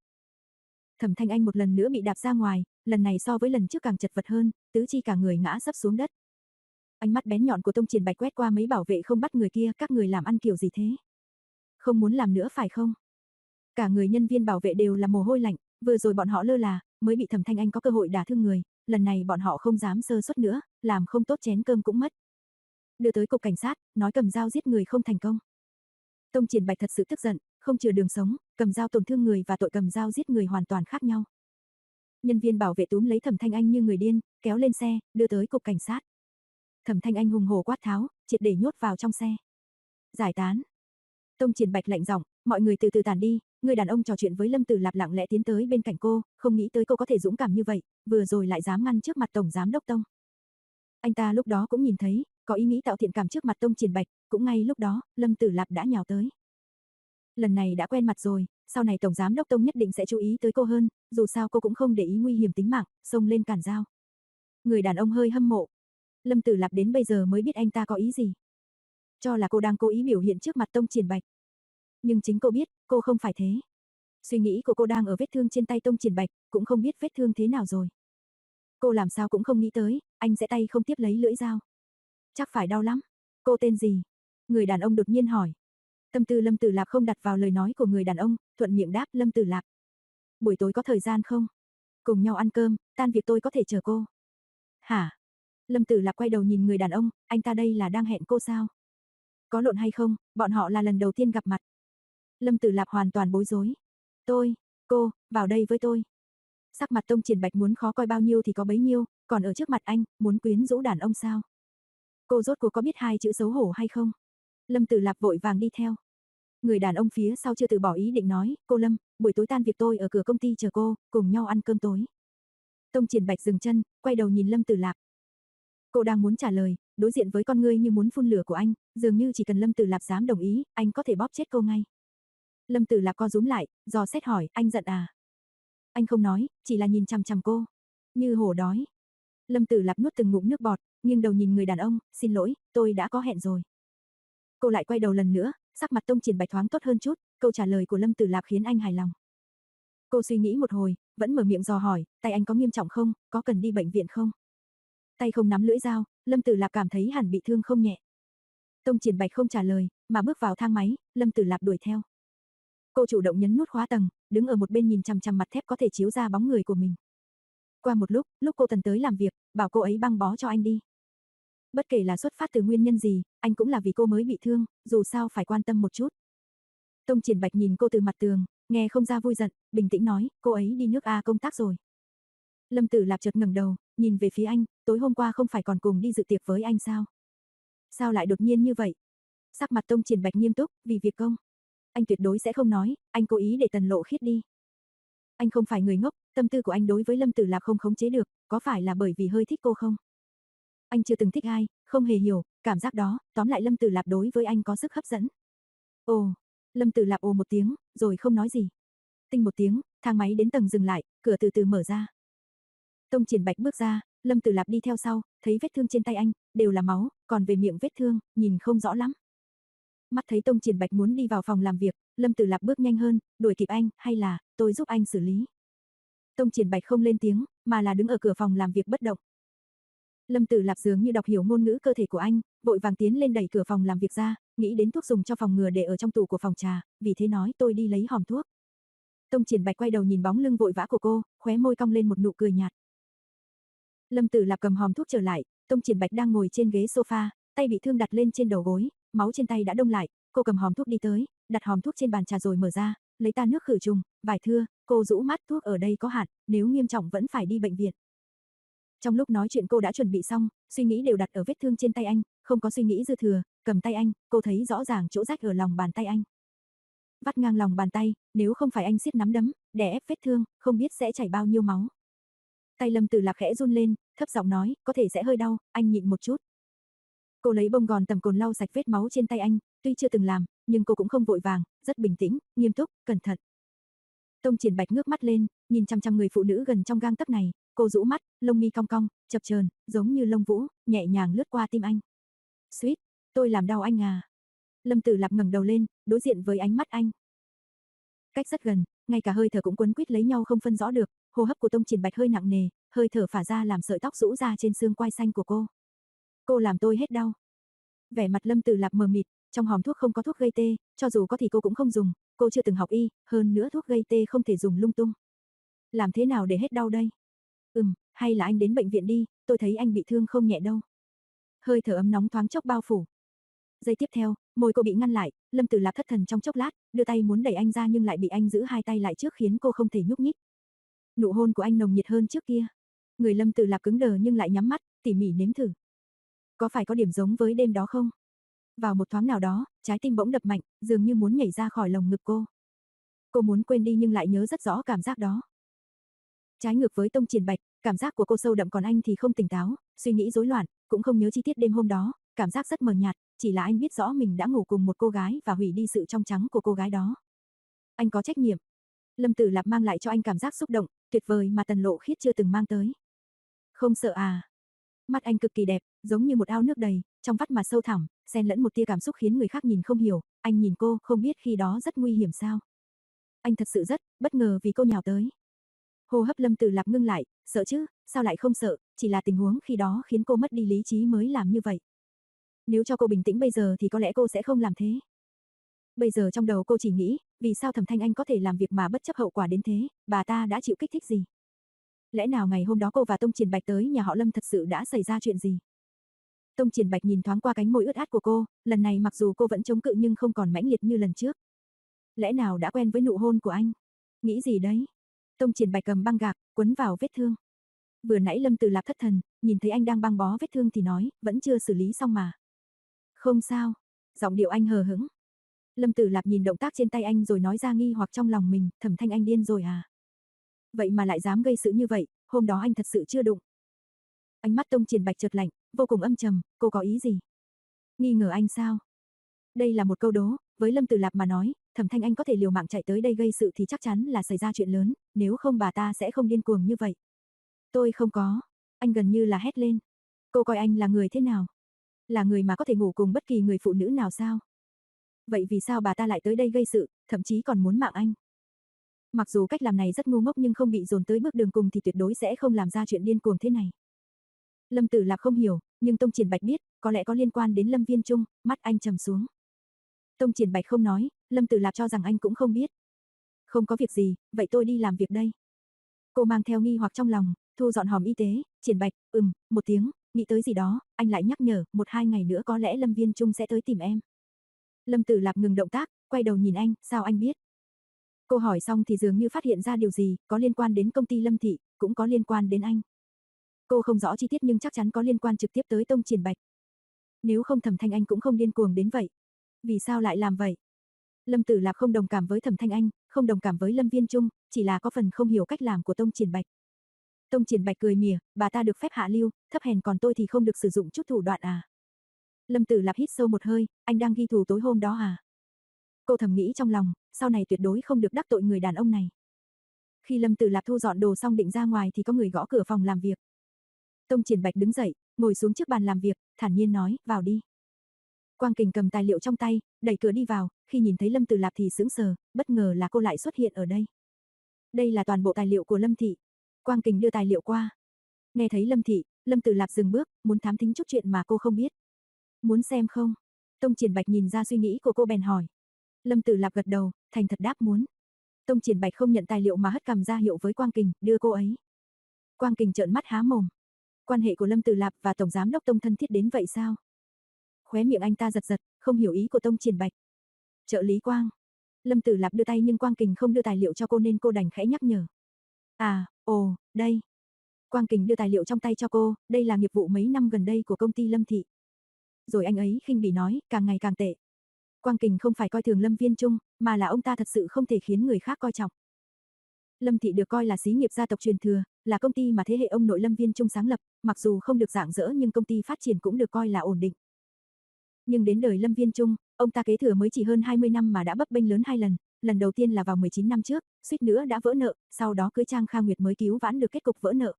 A: Thẩm Thanh Anh một lần nữa bị đạp ra ngoài, lần này so với lần trước càng chật vật hơn, tứ chi cả người ngã sấp xuống đất. Ánh mắt bén nhọn của Tông Triển Bạch quét qua mấy bảo vệ không bắt người kia, các người làm ăn kiểu gì thế? Không muốn làm nữa phải không? Cả người nhân viên bảo vệ đều là mồ hôi lạnh, vừa rồi bọn họ lơ là, mới bị Thẩm Thanh Anh có cơ hội đả thương người, lần này bọn họ không dám sơ suất nữa, làm không tốt chén cơm cũng mất. Đưa tới cục cảnh sát, nói cầm dao giết người không thành công. Tông Triển Bạch thật sự tức giận, không chừa đường sống, cầm dao tổn thương người và tội cầm dao giết người hoàn toàn khác nhau. Nhân viên bảo vệ túm lấy Thẩm Thanh Anh như người điên, kéo lên xe, đưa tới cục cảnh sát. Thẩm Thanh Anh hùng hổ quát tháo, triệt để nhốt vào trong xe. Giải tán. Tông Triển Bạch lạnh giọng, mọi người từ từ tàn đi, người đàn ông trò chuyện với Lâm Tử Lạp lặng lẽ tiến tới bên cạnh cô, không nghĩ tới cô có thể dũng cảm như vậy, vừa rồi lại dám ngăn trước mặt tổng giám đốc Tông. Anh ta lúc đó cũng nhìn thấy, có ý nghĩ tạo thiện cảm trước mặt Tông Triển Bạch, cũng ngay lúc đó, Lâm Tử Lạp đã nhào tới. Lần này đã quen mặt rồi, sau này Tổng Giám Đốc Tông nhất định sẽ chú ý tới cô hơn, dù sao cô cũng không để ý nguy hiểm tính mạng, xông lên cản dao. Người đàn ông hơi hâm mộ. Lâm Tử Lạp đến bây giờ mới biết anh ta có ý gì. Cho là cô đang cố ý biểu hiện trước mặt Tông Triển Bạch. Nhưng chính cô biết, cô không phải thế. Suy nghĩ của cô đang ở vết thương trên tay Tông Triển Bạch, cũng không biết vết thương thế nào rồi. Cô làm sao cũng không nghĩ tới, anh sẽ tay không tiếp lấy lưỡi dao. Chắc phải đau lắm. Cô tên gì? Người đàn ông đột nhiên hỏi. Tâm tư Lâm Tử Lạc không đặt vào lời nói của người đàn ông, thuận miệng đáp Lâm Tử Lạc. Buổi tối có thời gian không? Cùng nhau ăn cơm, tan việc tôi có thể chờ cô. Hả? Lâm Tử Lạc quay đầu nhìn người đàn ông, anh ta đây là đang hẹn cô sao? Có lộn hay không, bọn họ là lần đầu tiên gặp mặt. Lâm Tử Lạp hoàn toàn bối rối. Tôi, cô, vào đây với tôi. Sắc mặt Tông Triển Bạch muốn khó coi bao nhiêu thì có bấy nhiêu, còn ở trước mặt anh, muốn quyến rũ đàn ông sao? Cô rốt cuộc có biết hai chữ xấu hổ hay không? Lâm Tử Lạp vội vàng đi theo. Người đàn ông phía sau chưa từ bỏ ý định nói, cô Lâm, buổi tối tan việc tôi ở cửa công ty chờ cô, cùng nhau ăn cơm tối. Tông Triển Bạch dừng chân, quay đầu nhìn Lâm Tử Lạp. Cô đang muốn trả lời, đối diện với con ngươi như muốn phun lửa của anh, dường như chỉ cần Lâm Tử Lạp dám đồng ý, anh có thể bóp chết cô ngay. Lâm Tử Lạp co rúm lại, dò xét hỏi, anh giận à? Anh không nói, chỉ là nhìn chằm chằm cô. Như hổ đói. Lâm Tử Lạp nuốt từng ngụm nước bọt, nghiêng đầu nhìn người đàn ông, xin lỗi, tôi đã có hẹn rồi. Cô lại quay đầu lần nữa, sắc mặt Tông Triển Bạch thoáng tốt hơn chút, câu trả lời của Lâm Tử Lạp khiến anh hài lòng. Cô suy nghĩ một hồi, vẫn mở miệng dò hỏi, tay anh có nghiêm trọng không, có cần đi bệnh viện không? Tay không nắm lưỡi dao, Lâm Tử Lạp cảm thấy hẳn bị thương không nhẹ. Tông Triển Bạch không trả lời, mà bước vào thang máy, Lâm Tử Lạp đuổi theo. Cô chủ động nhấn nút khóa tầng, đứng ở một bên nhìn chằm chằm mặt thép có thể chiếu ra bóng người của mình. Qua một lúc, lúc cô Tần tới làm việc, bảo cô ấy băng bó cho anh đi. Bất kể là xuất phát từ nguyên nhân gì, anh cũng là vì cô mới bị thương, dù sao phải quan tâm một chút. Tông Triển Bạch nhìn cô từ mặt tường, nghe không ra vui giận, bình tĩnh nói, cô ấy đi nước A công tác rồi. Lâm Tử Lạp chợt ngẩng đầu, nhìn về phía anh, tối hôm qua không phải còn cùng đi dự tiệc với anh sao? Sao lại đột nhiên như vậy? Sắc mặt Tông Triển Bạch nghiêm túc, vì việc công. Anh tuyệt đối sẽ không nói, anh cố ý để Tần Lộ khiết đi. Anh không phải người ngốc, tâm tư của anh đối với Lâm Tử Lạp không khống chế được, có phải là bởi vì hơi thích cô không? Anh chưa từng thích ai, không hề hiểu, cảm giác đó, tóm lại Lâm Tử Lạp đối với anh có sức hấp dẫn. Ồ, Lâm Tử Lạp ồ một tiếng, rồi không nói gì. Tinh một tiếng, thang máy đến tầng dừng lại, cửa từ từ mở ra. Tông Triển Bạch bước ra, Lâm Tử Lạp đi theo sau, thấy vết thương trên tay anh, đều là máu, còn về miệng vết thương, nhìn không rõ lắm. Mắt thấy Tông Triển Bạch muốn đi vào phòng làm việc, Lâm Tử Lạp bước nhanh hơn, đuổi kịp anh, hay là, tôi giúp anh xử lý. Tông Triển Bạch không lên tiếng, mà là đứng ở cửa phòng làm việc bất động. Lâm Tử Lạp dường như đọc hiểu ngôn ngữ cơ thể của anh, vội vàng tiến lên đẩy cửa phòng làm việc ra, nghĩ đến thuốc dùng cho phòng ngừa để ở trong tủ của phòng trà, vì thế nói tôi đi lấy hòm thuốc. Tông Triển Bạch quay đầu nhìn bóng lưng vội vã của cô, khóe môi cong lên một nụ cười nhạt. Lâm Tử Lạp cầm hòm thuốc trở lại, Tông Triển Bạch đang ngồi trên ghế sofa, tay bị thương đặt lên trên đầu gối, máu trên tay đã đông lại, cô cầm hòm thuốc đi tới, đặt hòm thuốc trên bàn trà rồi mở ra, lấy ta nước khử trùng, vài thưa, cô rũ mắt thuốc ở đây có hạn, nếu nghiêm trọng vẫn phải đi bệnh viện. Trong lúc nói chuyện cô đã chuẩn bị xong, suy nghĩ đều đặt ở vết thương trên tay anh, không có suy nghĩ dư thừa, cầm tay anh, cô thấy rõ ràng chỗ rách ở lòng bàn tay anh. Vắt ngang lòng bàn tay, nếu không phải anh siết nắm đấm, đè ép vết thương, không biết sẽ chảy bao nhiêu máu. Tay Lâm Tử Lạc khẽ run lên, thấp giọng nói, có thể sẽ hơi đau, anh nhịn một chút. Cô lấy bông gòn tầm cồn lau sạch vết máu trên tay anh, tuy chưa từng làm, nhưng cô cũng không vội vàng, rất bình tĩnh, nghiêm túc, cẩn thận. Tông Triển Bạch ngước mắt lên, nhìn chăm chăm người phụ nữ gần trong gang tấc này, cô rũ mắt, lông mi cong cong, chập chờn, giống như lông vũ, nhẹ nhàng lướt qua tim anh. "Suýt, tôi làm đau anh à?" Lâm Tử Lạp ngẩng đầu lên, đối diện với ánh mắt anh. Cách rất gần, ngay cả hơi thở cũng quấn quýt lấy nhau không phân rõ được, hô hấp của Tông Triển Bạch hơi nặng nề, hơi thở phả ra làm sợi tóc rũ ra trên xương quai xanh của cô. Cô làm tôi hết đau. Vẻ mặt Lâm Tử Lạp mờ mịt, trong hòm thuốc không có thuốc gây tê, cho dù có thì cô cũng không dùng, cô chưa từng học y, hơn nữa thuốc gây tê không thể dùng lung tung. Làm thế nào để hết đau đây? Ừm, hay là anh đến bệnh viện đi, tôi thấy anh bị thương không nhẹ đâu. Hơi thở ấm nóng thoáng chốc bao phủ. Giây tiếp theo, môi cô bị ngăn lại, Lâm Tử Lạp thất thần trong chốc lát, đưa tay muốn đẩy anh ra nhưng lại bị anh giữ hai tay lại trước khiến cô không thể nhúc nhích. Nụ hôn của anh nồng nhiệt hơn trước kia. Người Lâm Tử Lạp cứng đờ nhưng lại nhắm mắt, tỉ mỉ nếm thử. Có phải có điểm giống với đêm đó không? Vào một thoáng nào đó, trái tim bỗng đập mạnh, dường như muốn nhảy ra khỏi lồng ngực cô. Cô muốn quên đi nhưng lại nhớ rất rõ cảm giác đó. Trái ngược với Tông Triển Bạch, cảm giác của cô sâu đậm còn anh thì không tỉnh táo, suy nghĩ rối loạn, cũng không nhớ chi tiết đêm hôm đó, cảm giác rất mờ nhạt, chỉ là anh biết rõ mình đã ngủ cùng một cô gái và hủy đi sự trong trắng của cô gái đó. Anh có trách nhiệm. Lâm Tử Lạp mang lại cho anh cảm giác xúc động, tuyệt vời mà Tần Lộ Khiết chưa từng mang tới. Không sợ à? Mắt anh cực kỳ đẹp, giống như một ao nước đầy, trong vắt mà sâu thẳm, xen lẫn một tia cảm xúc khiến người khác nhìn không hiểu, anh nhìn cô, không biết khi đó rất nguy hiểm sao. Anh thật sự rất bất ngờ vì cô nhào tới. Hô hấp Lâm Tử Lạp ngưng lại, sợ chứ, sao lại không sợ, chỉ là tình huống khi đó khiến cô mất đi lý trí mới làm như vậy. Nếu cho cô bình tĩnh bây giờ thì có lẽ cô sẽ không làm thế. Bây giờ trong đầu cô chỉ nghĩ, vì sao Thẩm Thanh Anh có thể làm việc mà bất chấp hậu quả đến thế, bà ta đã chịu kích thích gì? Lẽ nào ngày hôm đó cô và Tông Triển Bạch tới nhà họ Lâm thật sự đã xảy ra chuyện gì? Tông Triển Bạch nhìn thoáng qua cánh môi ướt át của cô, lần này mặc dù cô vẫn chống cự nhưng không còn mãnh liệt như lần trước. Lẽ nào đã quen với nụ hôn của anh? Nghĩ gì đấy? Tông Triển Bạch cầm băng gạc, quấn vào vết thương. Vừa nãy Lâm Từ Lạp thất thần, nhìn thấy anh đang băng bó vết thương thì nói, vẫn chưa xử lý xong mà. Không sao, giọng điệu anh hờ hững. Lâm Tử Lạp nhìn động tác trên tay anh rồi nói ra nghi hoặc trong lòng mình, thẩm thanh anh điên rồi à. Vậy mà lại dám gây sự như vậy, hôm đó anh thật sự chưa đụng. Ánh mắt Tông Triển Bạch chợt lạnh, vô cùng âm trầm, cô có ý gì? Nghi ngờ anh sao? Đây là một câu đố, với Lâm Tử Lạp mà nói, Thẩm Thanh Anh có thể liều mạng chạy tới đây gây sự thì chắc chắn là xảy ra chuyện lớn, nếu không bà ta sẽ không điên cuồng như vậy. Tôi không có, anh gần như là hét lên. Cô coi anh là người thế nào? Là người mà có thể ngủ cùng bất kỳ người phụ nữ nào sao? Vậy vì sao bà ta lại tới đây gây sự, thậm chí còn muốn mạng anh? Mặc dù cách làm này rất ngu ngốc nhưng không bị dồn tới bước đường cùng thì tuyệt đối sẽ không làm ra chuyện điên cuồng thế này. Lâm Tử Lạp không hiểu, nhưng Tông Triển Bạch biết, có lẽ có liên quan đến Lâm Viên Trung, mắt anh trầm xuống. Tông Triển Bạch không nói, Lâm Tử Lạp cho rằng anh cũng không biết. Không có việc gì, vậy tôi đi làm việc đây. Cô mang theo nghi hoặc trong lòng, thu dọn hòm y tế, Triển Bạch, ừm, một tiếng, nghĩ tới gì đó, anh lại nhắc nhở, một hai ngày nữa có lẽ Lâm Viên Trung sẽ tới tìm em. Lâm Tử Lạp ngừng động tác, quay đầu nhìn anh, sao anh biết? Cô hỏi xong thì dường như phát hiện ra điều gì, có liên quan đến công ty Lâm Thị, cũng có liên quan đến anh. Cô không rõ chi tiết nhưng chắc chắn có liên quan trực tiếp tới Tông Triển Bạch. Nếu không Thẩm Thanh Anh cũng không điên cuồng đến vậy. Vì sao lại làm vậy? Lâm Tử Lạp không đồng cảm với Thẩm Thanh Anh, không đồng cảm với Lâm Viên Trung, chỉ là có phần không hiểu cách làm của Tông Triển Bạch. Tông Triển Bạch cười mỉa, bà ta được phép hạ lưu, thấp hèn còn tôi thì không được sử dụng chút thủ đoạn à. Lâm Tử Lạp hít sâu một hơi, anh đang ghi thù tối hôm đó à? Cô thầm nghĩ trong lòng, sau này tuyệt đối không được đắc tội người đàn ông này. Khi Lâm Tử Lạp thu dọn đồ xong định ra ngoài thì có người gõ cửa phòng làm việc. Tông Triển Bạch đứng dậy, ngồi xuống trước bàn làm việc, thản nhiên nói, vào đi. Quang Kình cầm tài liệu trong tay, đẩy cửa đi vào, khi nhìn thấy Lâm Tử Lạp thì sững sờ, bất ngờ là cô lại xuất hiện ở đây. Đây là toàn bộ tài liệu của Lâm Thị. Quang Kình đưa tài liệu qua. Nghe thấy Lâm Thị, Lâm Tử Lạp dừng bước, muốn thám thính chút chuyện mà cô không biết. Muốn xem không? Tông Triển Bạch nhìn ra suy nghĩ của cô bèn hỏi. Lâm Tử Lạp gật đầu, thành thật đáp muốn. Tông Triển Bạch không nhận tài liệu mà hất cầm ra hiệu với Quang Kình, đưa cô ấy. Quang Kình trợn mắt há mồm. Quan hệ của Lâm Tử Lạp và Tổng Giám Đốc Tông thân thiết đến vậy sao? Khóe miệng anh ta giật giật, không hiểu ý của Tông Triển Bạch. Trợ lý Quang. Lâm Tử Lạp đưa tay nhưng Quang Kình không đưa tài liệu cho cô nên cô đành khẽ nhắc nhở. À, ồ, đây. Quang Kình đưa tài liệu trong tay cho cô, đây là nghiệp vụ mấy năm gần đây của công ty Lâm Thị. Rồi anh ấy khinh bỉ nói, càng ngày càng tệ. Quang Kình không phải coi thường Lâm Viên Trung, mà là ông ta thật sự không thể khiến người khác coi trọng. Lâm Thị được coi là xí nghiệp gia tộc truyền thừa, là công ty mà thế hệ ông nội Lâm Viên Trung sáng lập, mặc dù không được dạng dỡ nhưng công ty phát triển cũng được coi là ổn định. Nhưng đến đời Lâm Viên Trung, ông ta kế thừa mới chỉ hơn 20 năm mà đã bấp bênh lớn hai lần, lần đầu tiên là vào 19 năm trước, suýt nữa đã vỡ nợ, sau đó cưới Trang Kha Nguyệt mới cứu vãn được kết cục vỡ nợ.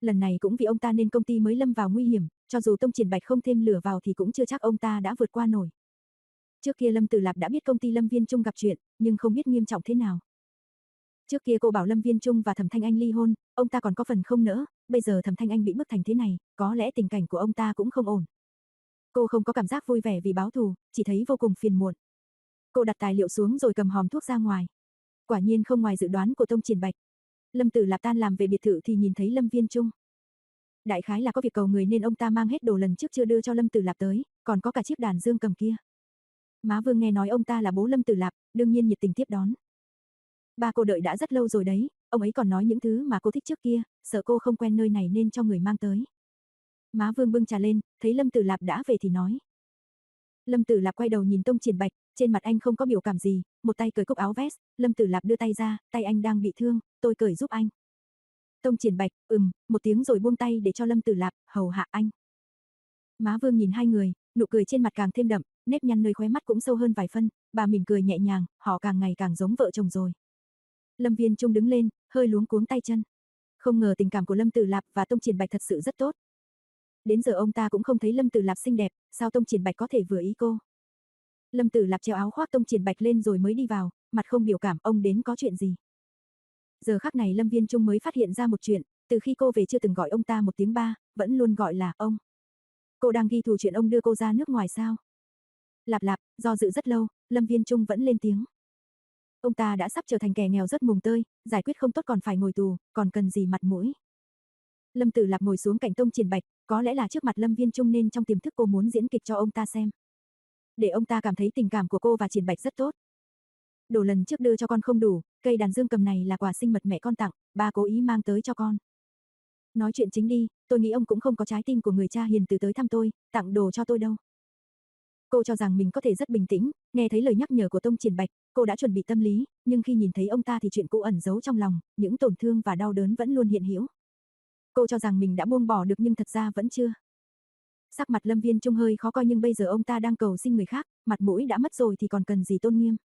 A: Lần này cũng vì ông ta nên công ty mới lâm vào nguy hiểm, cho dù Tông Triển Bạch không thêm lửa vào thì cũng chưa chắc ông ta đã vượt qua nổi. Trước kia Lâm Tử Lạp đã biết công ty Lâm Viên Trung gặp chuyện, nhưng không biết nghiêm trọng thế nào. Trước kia cô bảo Lâm Viên Trung và Thẩm Thanh Anh ly hôn, ông ta còn có phần không nỡ, bây giờ Thẩm Thanh Anh bị bức thành thế này, có lẽ tình cảnh của ông ta cũng không ổn. Cô không có cảm giác vui vẻ vì báo thù, chỉ thấy vô cùng phiền muộn. Cô đặt tài liệu xuống rồi cầm hòm thuốc ra ngoài. Quả nhiên không ngoài dự đoán của Tông Triển Bạch. Lâm Tử Lạp tan làm về biệt thự thì nhìn thấy Lâm Viên Trung. Đại khái là có việc cầu người nên ông ta mang hết đồ lần trước chưa đưa cho Lâm Tử Lạp tới, còn có cả chiếc đàn dương cầm kia. Má Vương nghe nói ông ta là bố Lâm Tử Lạp, đương nhiên nhiệt tình tiếp đón. Ba cô đợi đã rất lâu rồi đấy, ông ấy còn nói những thứ mà cô thích trước kia, sợ cô không quen nơi này nên cho người mang tới. Má Vương bưng trà lên, thấy Lâm Tử Lạp đã về thì nói. Lâm Tử Lạp quay đầu nhìn Tông Triển Bạch, trên mặt anh không có biểu cảm gì, một tay cởi cúc áo vest, Lâm Tử Lạp đưa tay ra, tay anh đang bị thương, tôi cởi giúp anh. Tông Triển Bạch, ừm, một tiếng rồi buông tay để cho Lâm Tử Lạp hầu hạ anh. Má Vương nhìn hai người, nụ cười trên mặt càng thêm đậm, nếp nhăn nơi khóe mắt cũng sâu hơn vài phân, bà mỉm cười nhẹ nhàng, họ càng ngày càng giống vợ chồng rồi. Lâm Viên Trung đứng lên, hơi luống cuống tay chân. Không ngờ tình cảm của Lâm Tử Lạp và Tông Triển Bạch thật sự rất tốt. Đến giờ ông ta cũng không thấy Lâm Tử Lạp xinh đẹp, sao Tông Triển Bạch có thể vừa ý cô? Lâm Tử Lạp treo áo khoác Tông Triển Bạch lên rồi mới đi vào, mặt không biểu cảm, ông đến có chuyện gì? Giờ khắc này Lâm Viên Trung mới phát hiện ra một chuyện, từ khi cô về chưa từng gọi ông ta một tiếng ba, vẫn luôn gọi là ông. Cô đang ghi thù chuyện ông đưa cô ra nước ngoài sao? Lạp lạp, do dự rất lâu, Lâm Viên Trung vẫn lên tiếng. Ông ta đã sắp trở thành kẻ nghèo rất mùng tơi, giải quyết không tốt còn phải ngồi tù, còn cần gì mặt mũi. Lâm Tử Lạp ngồi xuống cạnh Tông Triển Bạch, có lẽ là trước mặt Lâm Viên Trung nên trong tiềm thức cô muốn diễn kịch cho ông ta xem. Để ông ta cảm thấy tình cảm của cô và Triển Bạch rất tốt. Đồ lần trước đưa cho con không đủ, cây đàn dương cầm này là quà sinh mật mẹ con tặng, ba cố ý mang tới cho con. Nói chuyện chính đi, tôi nghĩ ông cũng không có trái tim của người cha hiền từ tới thăm tôi, tặng đồ cho tôi đâu. Cô cho rằng mình có thể rất bình tĩnh, nghe thấy lời nhắc nhở của Tông Triển Bạch, cô đã chuẩn bị tâm lý, nhưng khi nhìn thấy ông ta thì chuyện cũ ẩn giấu trong lòng, những tổn thương và đau đớn vẫn luôn hiện hữu. Cô cho rằng mình đã buông bỏ được nhưng thật ra vẫn chưa. Sắc mặt Lâm Viên Trung hơi khó coi nhưng bây giờ ông ta đang cầu xin người khác, mặt mũi đã mất rồi thì còn cần gì tôn nghiêm.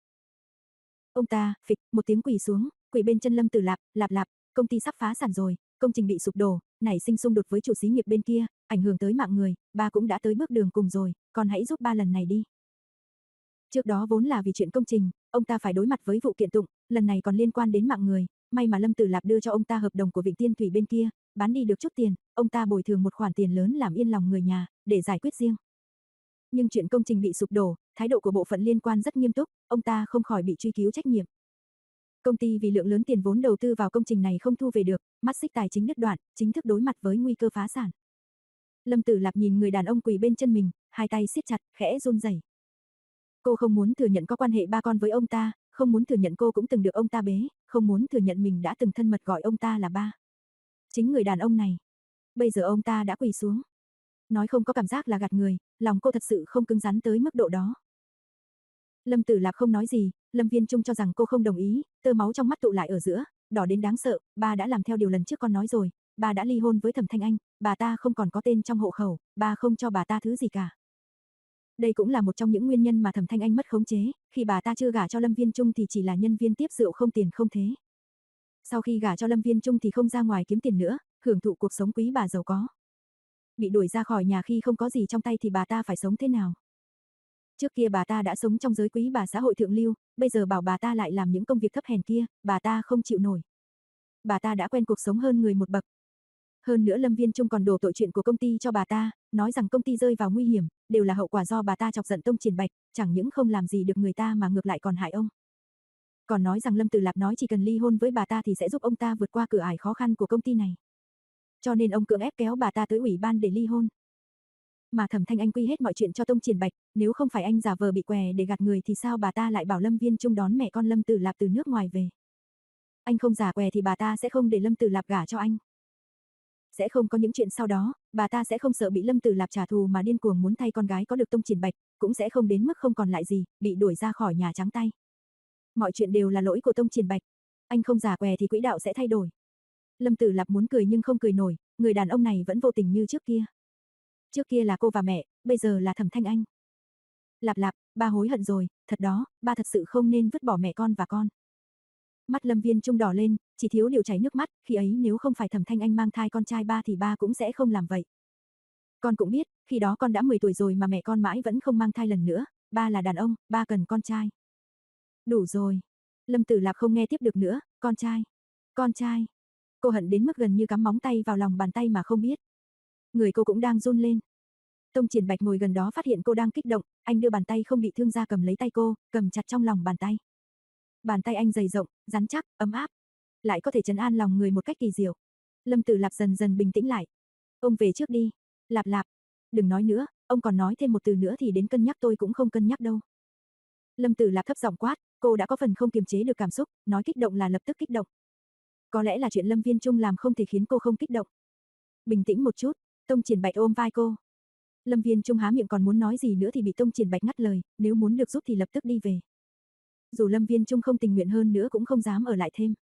A: Ông ta, phịch, một tiếng quỳ xuống, quỳ bên chân Lâm Tử Lạp, lạp lạp, công ty sắp phá sản rồi, công trình bị sụp đổ, nảy sinh xung đột với chủ xí nghiệp bên kia, ảnh hưởng tới mạng người, ba cũng đã tới bước đường cùng rồi, còn hãy giúp ba lần này đi. Trước đó vốn là vì chuyện công trình, ông ta phải đối mặt với vụ kiện tụng, lần này còn liên quan đến mạng người, may mà Lâm Tử Lạp đưa cho ông ta hợp đồng của Vịnh Tiên Thủy bên kia, bán đi được chút tiền, ông ta bồi thường một khoản tiền lớn làm yên lòng người nhà, để giải quyết riêng. Nhưng chuyện công trình bị sụp đổ, thái độ của bộ phận liên quan rất nghiêm túc, ông ta không khỏi bị truy cứu trách nhiệm. Công ty vì lượng lớn tiền vốn đầu tư vào công trình này không thu về được, mắt xích tài chính đứt đoạn, chính thức đối mặt với nguy cơ phá sản. Lâm Tử Lạp nhìn người đàn ông quỳ bên chân mình, hai tay siết chặt, khẽ run rẩy. Cô không muốn thừa nhận có quan hệ ba con với ông ta, không muốn thừa nhận cô cũng từng được ông ta bế, không muốn thừa nhận mình đã từng thân mật gọi ông ta là ba. Chính người đàn ông này. Bây giờ ông ta đã quỳ xuống. Nói không có cảm giác là gạt người, lòng cô thật sự không cứng rắn tới mức độ đó. Lâm Tử Lạp không nói gì, Lâm Viên Trung cho rằng cô không đồng ý, tơ máu trong mắt tụ lại ở giữa, đỏ đến đáng sợ, ba đã làm theo điều lần trước con nói rồi, ba đã ly hôn với Thẩm Thanh Anh, bà ta không còn có tên trong hộ khẩu, ba không cho bà ta thứ gì cả. Đây cũng là một trong những nguyên nhân mà Thẩm Thanh Anh mất khống chế, khi bà ta chưa gả cho Lâm Viên Trung thì chỉ là nhân viên tiếp rượu không tiền không thế. Sau khi gả cho Lâm Viên Trung thì không ra ngoài kiếm tiền nữa, hưởng thụ cuộc sống quý bà giàu có. Bị đuổi ra khỏi nhà khi không có gì trong tay thì bà ta phải sống thế nào? Trước kia bà ta đã sống trong giới quý bà xã hội thượng lưu, bây giờ bảo bà ta lại làm những công việc thấp hèn kia, bà ta không chịu nổi. Bà ta đã quen cuộc sống hơn người một bậc. Hơn nữa Lâm Viên Trung còn đổ tội chuyện của công ty cho bà ta, nói rằng công ty rơi vào nguy hiểm, đều là hậu quả do bà ta chọc giận Tông Triển Bạch, chẳng những không làm gì được người ta mà ngược lại còn hại ông. Còn nói rằng Lâm Tử Lạp nói chỉ cần ly hôn với bà ta thì sẽ giúp ông ta vượt qua cửa ải khó khăn của công ty này. Cho nên ông cưỡng ép kéo bà ta tới ủy ban để ly hôn. Mà Thẩm Thanh Anh quy hết mọi chuyện cho Tông Triển Bạch, nếu không phải anh giả vờ bị què để gạt người thì sao bà ta lại bảo Lâm Viên Trung đón mẹ con Lâm Tử Lạp từ nước ngoài về. Anh không giả què thì bà ta sẽ không để Lâm Tử Lạp gả cho anh. Sẽ không có những chuyện sau đó, bà ta sẽ không sợ bị Lâm Tử Lạp trả thù mà điên cuồng muốn thay con gái có được Tông Triển Bạch, cũng sẽ không đến mức không còn lại gì, bị đuổi ra khỏi nhà trắng tay. Mọi chuyện đều là lỗi của Tông Triển Bạch. Anh không giả què thì quỹ đạo sẽ thay đổi. Lâm Tử Lạp muốn cười nhưng không cười nổi, người đàn ông này vẫn vô tình như trước kia. Trước kia là cô và mẹ, bây giờ là Thẩm Thanh Anh. Lạp lạp, ba hối hận rồi, thật đó, ba thật sự không nên vứt bỏ mẹ con và con. Mắt Lâm Viên Trung đỏ lên, chỉ thiếu điều chảy nước mắt, khi ấy nếu không phải Thẩm Thanh Anh mang thai con trai ba thì ba cũng sẽ không làm vậy. Con cũng biết, khi đó con đã 10 tuổi rồi mà mẹ con mãi vẫn không mang thai lần nữa, ba là đàn ông, ba cần con trai. Đủ rồi. Lâm Tử Lạp không nghe tiếp được nữa, con trai. Con trai. Cô hận đến mức gần như cắm móng tay vào lòng bàn tay mà không biết. Người cô cũng đang run lên. Tông Triển Bạch ngồi gần đó phát hiện cô đang kích động, anh đưa bàn tay không bị thương ra cầm lấy tay cô, cầm chặt trong lòng bàn tay. Bàn tay anh dày rộng, rắn chắc, ấm áp, lại có thể trấn an lòng người một cách kỳ diệu. Lâm Tử Lạp dần dần bình tĩnh lại. Ông về trước đi. Lạp Lạp, đừng nói nữa, ông còn nói thêm một từ nữa thì đến cân nhắc tôi cũng không cân nhắc đâu. Lâm Tử Lạp thấp giọng quát, cô đã có phần không kiềm chế được cảm xúc, nói kích động là lập tức kích động. Có lẽ là chuyện Lâm Viên Trung làm không thể khiến cô không kích động. Bình tĩnh một chút, Tông Triển Bạch ôm vai cô. Lâm Viên Trung há miệng còn muốn nói gì nữa thì bị Tông Triển Bạch ngắt lời, nếu muốn được giúp thì lập tức đi về. Dù Lâm Viên Trung không tình nguyện hơn nữa cũng không dám ở lại thêm.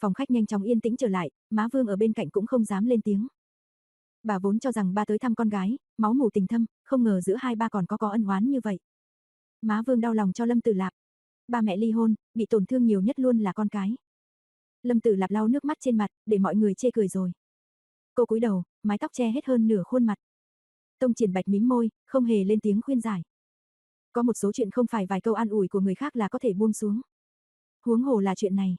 A: Phòng khách nhanh chóng yên tĩnh trở lại, má Vương ở bên cạnh cũng không dám lên tiếng. Bà vốn cho rằng ba tới thăm con gái, máu mủ tình thâm, không ngờ giữa hai ba còn có có ân oán như vậy. Má Vương đau lòng cho Lâm Tử Lạp. Ba mẹ ly hôn, bị tổn thương nhiều nhất luôn là con cái. Lâm Tử Lạp lau nước mắt trên mặt, để mọi người chê cười rồi. Cô cúi đầu, mái tóc che hết hơn nửa khuôn mặt. Tông Triển Bạch mím môi, không hề lên tiếng khuyên giải. Có một số chuyện không phải vài câu an ủi của người khác là có thể buông xuống. Huống hồ là chuyện này.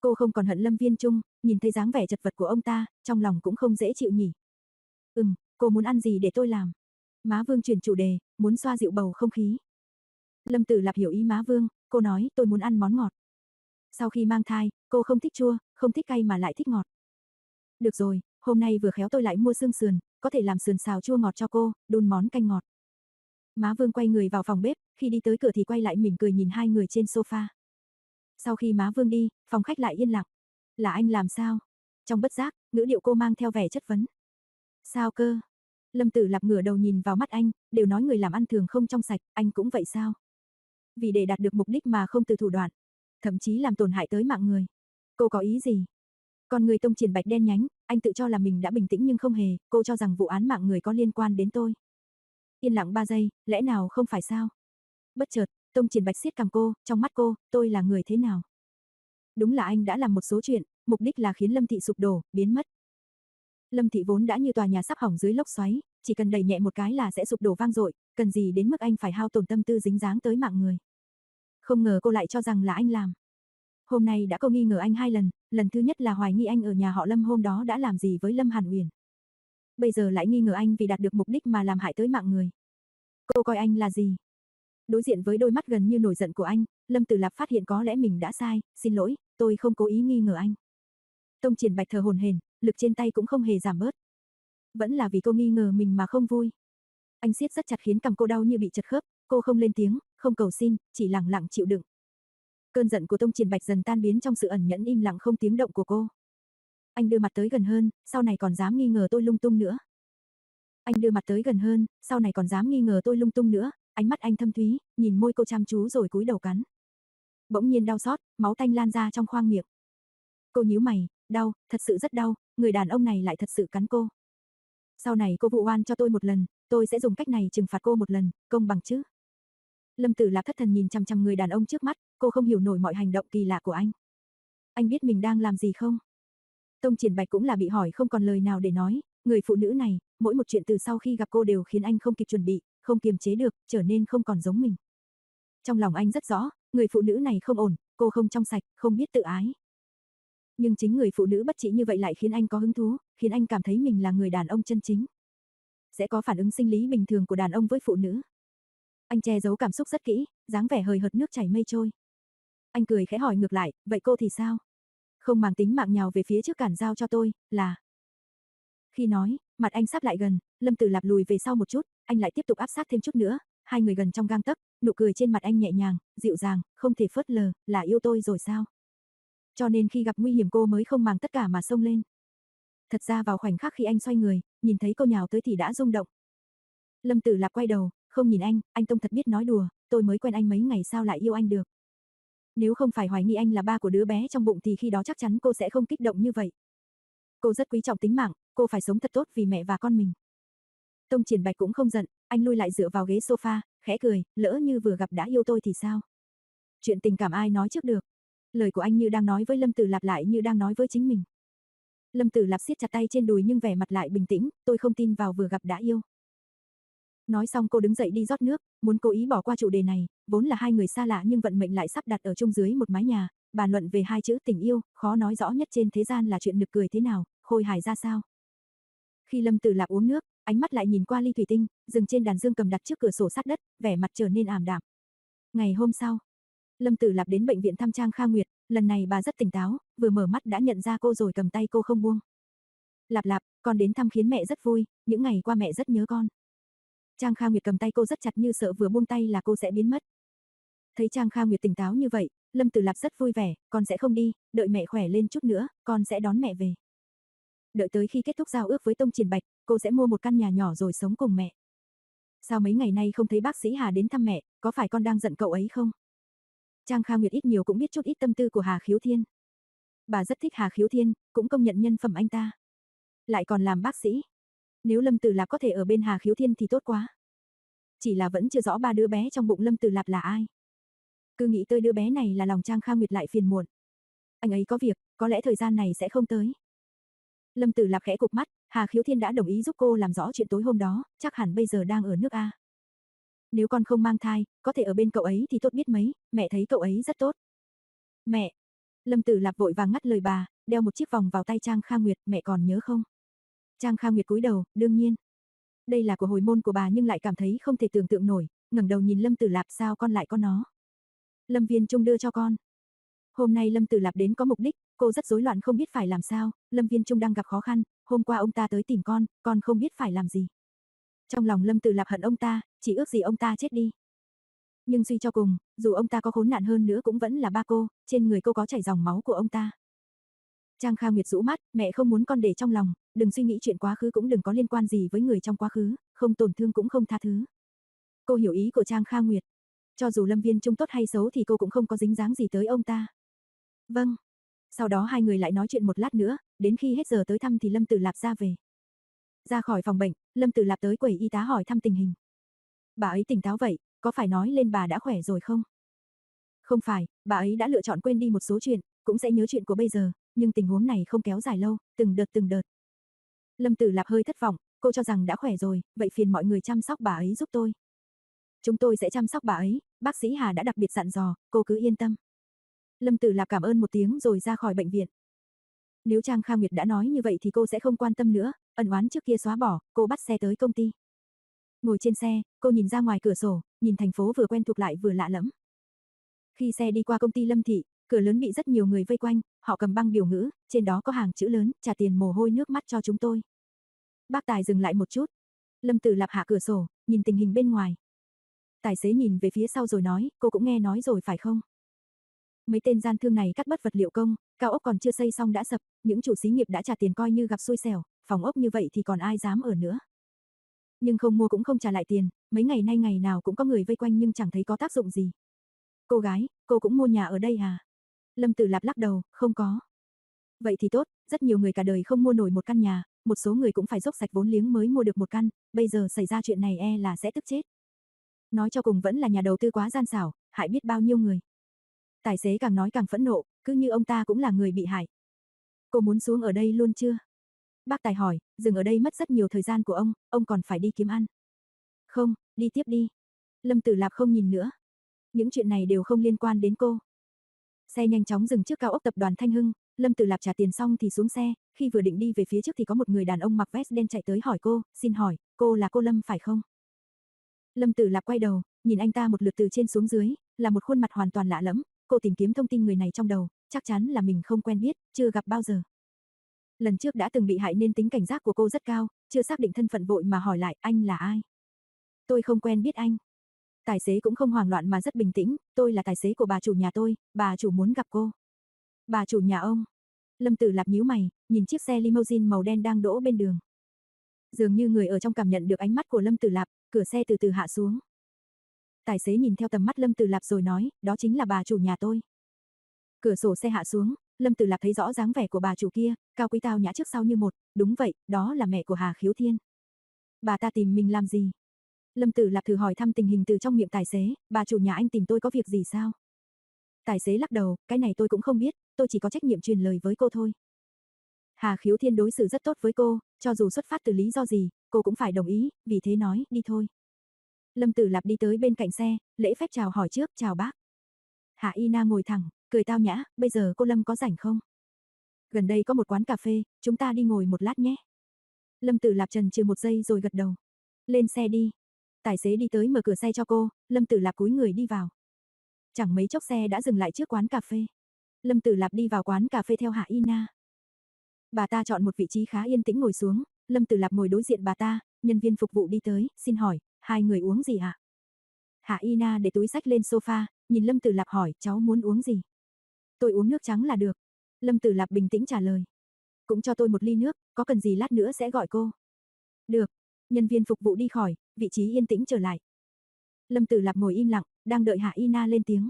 A: Cô không còn hận Lâm Viên Trung, nhìn thấy dáng vẻ chật vật của ông ta, trong lòng cũng không dễ chịu nhỉ. Ừm, cô muốn ăn gì để tôi làm? Má Vương chuyển chủ đề, muốn xoa dịu bầu không khí. Lâm Tử Lạp hiểu ý má Vương, cô nói tôi muốn ăn món ngọt. Sau khi mang thai, cô không thích chua, không thích cay mà lại thích ngọt. Được rồi, hôm nay vừa khéo tôi lại mua xương sườn, có thể làm sườn xào chua ngọt cho cô, đun món canh ngọt. Má Vương quay người vào phòng bếp, khi đi tới cửa thì quay lại mỉm cười nhìn hai người trên sofa. Sau khi má Vương đi, phòng khách lại yên lặng. Là anh làm sao? Trong bất giác, ngữ điệu cô mang theo vẻ chất vấn. Sao cơ? Lâm Tử Lạp ngửa đầu nhìn vào mắt anh, đều nói người làm ăn thường không trong sạch, anh cũng vậy sao? Vì để đạt được mục đích mà không từ thủ đoạn, thậm chí làm tổn hại tới mạng người. Cô có ý gì? Còn người tông triển bạch đen nhánh, anh tự cho là mình đã bình tĩnh nhưng không hề, cô cho rằng vụ án mạng người có liên quan đến tôi. Yên lặng 3 giây, lẽ nào không phải sao? Bất chợt, tông triển bạch siết cầm cô, trong mắt cô, tôi là người thế nào? Đúng là anh đã làm một số chuyện, mục đích là khiến Lâm Thị sụp đổ, biến mất. Lâm Thị vốn đã như tòa nhà sắp hỏng dưới lốc xoáy, chỉ cần đẩy nhẹ một cái là sẽ sụp đổ vang dội, cần gì đến mức anh phải hao tổn tâm tư dính dáng tới mạng người. Không ngờ cô lại cho rằng là anh làm. Hôm nay đã câu nghi ngờ anh hai lần, lần thứ nhất là hoài nghi anh ở nhà họ Lâm hôm đó đã làm gì với Lâm Hàn Uyển. Bây giờ lại nghi ngờ anh vì đạt được mục đích mà làm hại tới mạng người. Cô coi anh là gì? Đối diện với đôi mắt gần như nổi giận của anh, Lâm Tử Lạp phát hiện có lẽ mình đã sai, xin lỗi, tôi không cố ý nghi ngờ anh. Tông Triển Bạch thờ hồn hển, lực trên tay cũng không hề giảm bớt. Vẫn là vì cô nghi ngờ mình mà không vui. Anh siết rất chặt khiến cầm cô đau như bị chật khớp, cô không lên tiếng, không cầu xin, chỉ lặng lặng chịu đựng. Cơn giận của Tông Triển Bạch dần tan biến trong sự ẩn nhẫn im lặng không tiếng động của cô. Anh đưa mặt tới gần hơn, sau này còn dám nghi ngờ tôi lung tung nữa. Anh đưa mặt tới gần hơn, sau này còn dám nghi ngờ tôi lung tung nữa, ánh mắt anh thâm thúy, nhìn môi cô chăm chú rồi cúi đầu cắn. Bỗng nhiên đau xót, máu tanh lan ra trong khoang miệng. Cô nhíu mày, đau, thật sự rất đau, người đàn ông này lại thật sự cắn cô. Sau này cô vụ oan cho tôi một lần, tôi sẽ dùng cách này trừng phạt cô một lần, công bằng chứ. Lâm Tử Lạc thất thần nhìn chằm chằm người đàn ông trước mắt, cô không hiểu nổi mọi hành động kỳ lạ của anh. Anh biết mình đang làm gì không? Tông Triển Bạch cũng là bị hỏi không còn lời nào để nói, người phụ nữ này, mỗi một chuyện từ sau khi gặp cô đều khiến anh không kịp chuẩn bị, không kiềm chế được, trở nên không còn giống mình. Trong lòng anh rất rõ, người phụ nữ này không ổn, cô không trong sạch, không biết tự ái. Nhưng chính người phụ nữ bất trị như vậy lại khiến anh có hứng thú, khiến anh cảm thấy mình là người đàn ông chân chính. Sẽ có phản ứng sinh lý bình thường của đàn ông với phụ nữ. Anh che giấu cảm xúc rất kỹ, dáng vẻ hời hợt nước chảy mây trôi. Anh cười khẽ hỏi ngược lại, vậy cô thì sao? Không màng tính mạng nhào về phía trước cản giao cho tôi, là... Khi nói, mặt anh sắp lại gần, Lâm Tử Lạp lùi về sau một chút, anh lại tiếp tục áp sát thêm chút nữa, hai người gần trong gang tấc, nụ cười trên mặt anh nhẹ nhàng, dịu dàng, không thể phớt lờ, là yêu tôi rồi sao? Cho nên khi gặp nguy hiểm cô mới không màng tất cả mà xông lên. Thật ra vào khoảnh khắc khi anh xoay người, nhìn thấy cô nhào tới thì đã rung động. Lâm Tử Lạp quay đầu, không nhìn anh, anh Tông thật biết nói đùa, tôi mới quen anh mấy ngày sao lại yêu anh được. Nếu không phải hoài nghi anh là ba của đứa bé trong bụng thì khi đó chắc chắn cô sẽ không kích động như vậy. Cô rất quý trọng tính mạng, cô phải sống thật tốt vì mẹ và con mình. Tông Triển Bạch cũng không giận, anh lui lại dựa vào ghế sofa, khẽ cười, lỡ như vừa gặp đã yêu tôi thì sao? Chuyện tình cảm ai nói trước được? Lời của anh như đang nói với Lâm Tử Lạp lại như đang nói với chính mình. Lâm Tử Lạp siết chặt tay trên đùi nhưng vẻ mặt lại bình tĩnh, tôi không tin vào vừa gặp đã yêu. Nói xong cô đứng dậy đi rót nước, muốn cố ý bỏ qua chủ đề này, vốn là hai người xa lạ nhưng vận mệnh lại sắp đặt ở chung dưới một mái nhà, bàn luận về hai chữ tình yêu, khó nói rõ nhất trên thế gian là chuyện nực cười thế nào, khôi hài ra sao. Khi Lâm Tử Lạp uống nước, ánh mắt lại nhìn qua ly thủy tinh, dừng trên đàn dương cầm đặt trước cửa sổ sát đất, vẻ mặt trở nên ảm đạm. Ngày hôm sau, Lâm Tử Lạp đến bệnh viện thăm Trang Kha Nguyệt, lần này bà rất tỉnh táo, vừa mở mắt đã nhận ra cô rồi cầm tay cô không buông. Lạp Lạp, con đến thăm khiến mẹ rất vui, những ngày qua mẹ rất nhớ con. Trang Kha Nguyệt cầm tay cô rất chặt như sợ vừa buông tay là cô sẽ biến mất. Thấy Trang Kha Nguyệt tỉnh táo như vậy, Lâm Tử Lạp rất vui vẻ, con sẽ không đi, đợi mẹ khỏe lên chút nữa, con sẽ đón mẹ về. Đợi tới khi kết thúc giao ước với Tông Triển Bạch, cô sẽ mua một căn nhà nhỏ rồi sống cùng mẹ. Sao mấy ngày nay không thấy bác sĩ Hà đến thăm mẹ, có phải con đang giận cậu ấy không? Trang Kha Nguyệt ít nhiều cũng biết chút ít tâm tư của Hà Khiếu Thiên. Bà rất thích Hà Khiếu Thiên, cũng công nhận nhân phẩm anh ta. Lại còn làm bác sĩ. Nếu Lâm Tử Lạp có thể ở bên Hà Khiếu Thiên thì tốt quá. Chỉ là vẫn chưa rõ ba đứa bé trong bụng Lâm Tử Lạp là ai. Cứ nghĩ tới đứa bé này là lòng Trang Kha Nguyệt lại phiền muộn. Anh ấy có việc, có lẽ thời gian này sẽ không tới. Lâm Tử Lạp khẽ cục mắt, Hà Khiếu Thiên đã đồng ý giúp cô làm rõ chuyện tối hôm đó, chắc hẳn bây giờ đang ở nước A. Nếu con không mang thai, có thể ở bên cậu ấy thì tốt biết mấy, mẹ thấy cậu ấy rất tốt. Mẹ! Lâm Tử Lạp vội vàng ngắt lời bà, đeo một chiếc vòng vào tay Trang Kha Nguyệt, mẹ còn nhớ không? Trang Kha Nguyệt cúi đầu, đương nhiên. Đây là của hồi môn của bà nhưng lại cảm thấy không thể tưởng tượng nổi, ngẩng đầu nhìn Lâm Tử Lạp sao con lại có nó. Lâm Viên Trung đưa cho con. Hôm nay Lâm Tử Lạp đến có mục đích, cô rất rối loạn không biết phải làm sao, Lâm Viên Trung đang gặp khó khăn, hôm qua ông ta tới tìm con, con không biết phải làm gì. Trong lòng Lâm Tử Lạp hận ông ta, chỉ ước gì ông ta chết đi. Nhưng suy cho cùng, dù ông ta có khốn nạn hơn nữa cũng vẫn là ba cô, trên người cô có chảy dòng máu của ông ta. Trang Kha Nguyệt rũ mắt, mẹ không muốn con để trong lòng, đừng suy nghĩ chuyện quá khứ cũng đừng có liên quan gì với người trong quá khứ, không tổn thương cũng không tha thứ. Cô hiểu ý của Trang Kha Nguyệt. Cho dù Lâm Viên Trung tốt hay xấu thì cô cũng không có dính dáng gì tới ông ta. Vâng. Sau đó hai người lại nói chuyện một lát nữa, đến khi hết giờ tới thăm thì Lâm Tử Lạp ra về. Ra khỏi phòng bệnh, Lâm Tử Lạp tới quầy y tá hỏi thăm tình hình. Bà ấy tỉnh táo vậy, có phải nói lên bà đã khỏe rồi không? Không phải, bà ấy đã lựa chọn quên đi một số chuyện, cũng sẽ nhớ chuyện của bây giờ, nhưng tình huống này không kéo dài lâu, từng đợt từng đợt. Lâm Tử Lạp hơi thất vọng, cô cho rằng đã khỏe rồi, vậy phiền mọi người chăm sóc bà ấy giúp tôi. Chúng tôi sẽ chăm sóc bà ấy, bác sĩ Hà đã đặc biệt dặn dò, cô cứ yên tâm. Lâm Tử Lạp cảm ơn một tiếng rồi ra khỏi bệnh viện. Nếu Trang Kha Nguyệt đã nói như vậy thì cô sẽ không quan tâm nữa, ẩn oán trước kia xóa bỏ, cô bắt xe tới công ty. Ngồi trên xe, cô nhìn ra ngoài cửa sổ, nhìn thành phố vừa quen thuộc lại vừa lạ lẫm. Khi xe đi qua công ty Lâm Thị, cửa lớn bị rất nhiều người vây quanh, họ cầm băng biểu ngữ, trên đó có hàng chữ lớn, trả tiền mồ hôi nước mắt cho chúng tôi. Bác Tài dừng lại một chút. Lâm Tử Lạp hạ cửa sổ, nhìn tình hình bên ngoài. Tài xế nhìn về phía sau rồi nói, cô cũng nghe nói rồi phải không? Mấy tên gian thương này cắt bất vật liệu công, cao ốc còn chưa xây xong đã sập, những chủ xí nghiệp đã trả tiền coi như gặp xui xẻo, phòng ốc như vậy thì còn ai dám ở nữa. Nhưng không mua cũng không trả lại tiền, mấy ngày nay ngày nào cũng có người vây quanh nhưng chẳng thấy có tác dụng gì. Cô gái, cô cũng mua nhà ở đây à? Lâm Tử Lạp lắc đầu, không có. Vậy thì tốt, rất nhiều người cả đời không mua nổi một căn nhà, một số người cũng phải dốc sạch vốn liếng mới mua được một căn, bây giờ xảy ra chuyện này e là sẽ tức chết. Nói cho cùng vẫn là nhà đầu tư quá gian xảo, hại biết bao nhiêu người. Tài xế càng nói càng phẫn nộ, cứ như ông ta cũng là người bị hại. Cô muốn xuống ở đây luôn chưa? Bác Tài hỏi, dừng ở đây mất rất nhiều thời gian của ông, ông còn phải đi kiếm ăn. Không, đi tiếp đi. Lâm Tử Lạp không nhìn nữa. Những chuyện này đều không liên quan đến cô. Xe nhanh chóng dừng trước cao ốc tập đoàn Thanh Hưng, Lâm Tử Lạp trả tiền xong thì xuống xe, khi vừa định đi về phía trước thì có một người đàn ông mặc vest đen chạy tới hỏi cô, xin hỏi, cô là cô Lâm phải không? Lâm Tử Lạp quay đầu, nhìn anh ta một lượt từ trên xuống dưới, là một khuôn mặt hoàn toàn lạ lẫm, cô tìm kiếm thông tin người này trong đầu, chắc chắn là mình không quen biết, chưa gặp bao giờ. Lần trước đã từng bị hại nên tính cảnh giác của cô rất cao, chưa xác định thân phận vội mà hỏi lại anh là ai. Tôi không quen biết anh. Tài xế cũng không hoảng loạn mà rất bình tĩnh, tôi là tài xế của bà chủ nhà tôi, bà chủ muốn gặp cô. Bà chủ nhà ông. Lâm Tử Lạp nhíu mày, nhìn chiếc xe limousine màu đen đang đỗ bên đường. Dường như người ở trong cảm nhận được ánh mắt của Lâm Tử Lạp, cửa xe từ từ hạ xuống. Tài xế nhìn theo tầm mắt Lâm Tử Lạp rồi nói, đó chính là bà chủ nhà tôi. Cửa sổ xe hạ xuống, Lâm Tử Lạp thấy rõ dáng vẻ của bà chủ kia, cao quý tao nhã trước sau như một, đúng vậy, đó là mẹ của Hà Khiếu Thiên. Bà ta tìm mình làm gì? Lâm Tử Lạp thử hỏi thăm tình hình từ trong miệng tài xế, bà chủ nhà anh tìm tôi có việc gì sao? Tài xế lắc đầu, cái này tôi cũng không biết, tôi chỉ có trách nhiệm truyền lời với cô thôi. Hà Khiếu Thiên đối xử rất tốt với cô, cho dù xuất phát từ lý do gì, cô cũng phải đồng ý, vì thế nói, đi thôi. Lâm Tử Lạp đi tới bên cạnh xe, lễ phép chào hỏi trước, chào bác. Hạ Y Na ngồi thẳng, cười tao nhã, bây giờ cô Lâm có rảnh không? Gần đây có một quán cà phê, chúng ta đi ngồi một lát nhé. Lâm Tử Lạp trần trừ một giây rồi gật đầu. Lên xe đi. Tài xế đi tới mở cửa xe cho cô, Lâm Tử Lạp cúi người đi vào. Chẳng mấy chốc xe đã dừng lại trước quán cà phê. Lâm Tử Lạp đi vào quán cà phê theo Hạ ina Bà ta chọn một vị trí khá yên tĩnh ngồi xuống, Lâm Tử Lạp ngồi đối diện bà ta, nhân viên phục vụ đi tới, xin hỏi, hai người uống gì ạ? À? Hạ ina để túi sách lên sofa, nhìn Lâm Tử Lạp hỏi, cháu muốn uống gì? Tôi uống nước trắng là được. Lâm Tử Lạp bình tĩnh trả lời. Cũng cho tôi một ly nước, có cần gì lát nữa sẽ gọi cô. Được. Nhân viên phục vụ đi khỏi, vị trí yên tĩnh trở lại. Lâm Tử Lạp ngồi im lặng, đang đợi Hạ Y Na lên tiếng.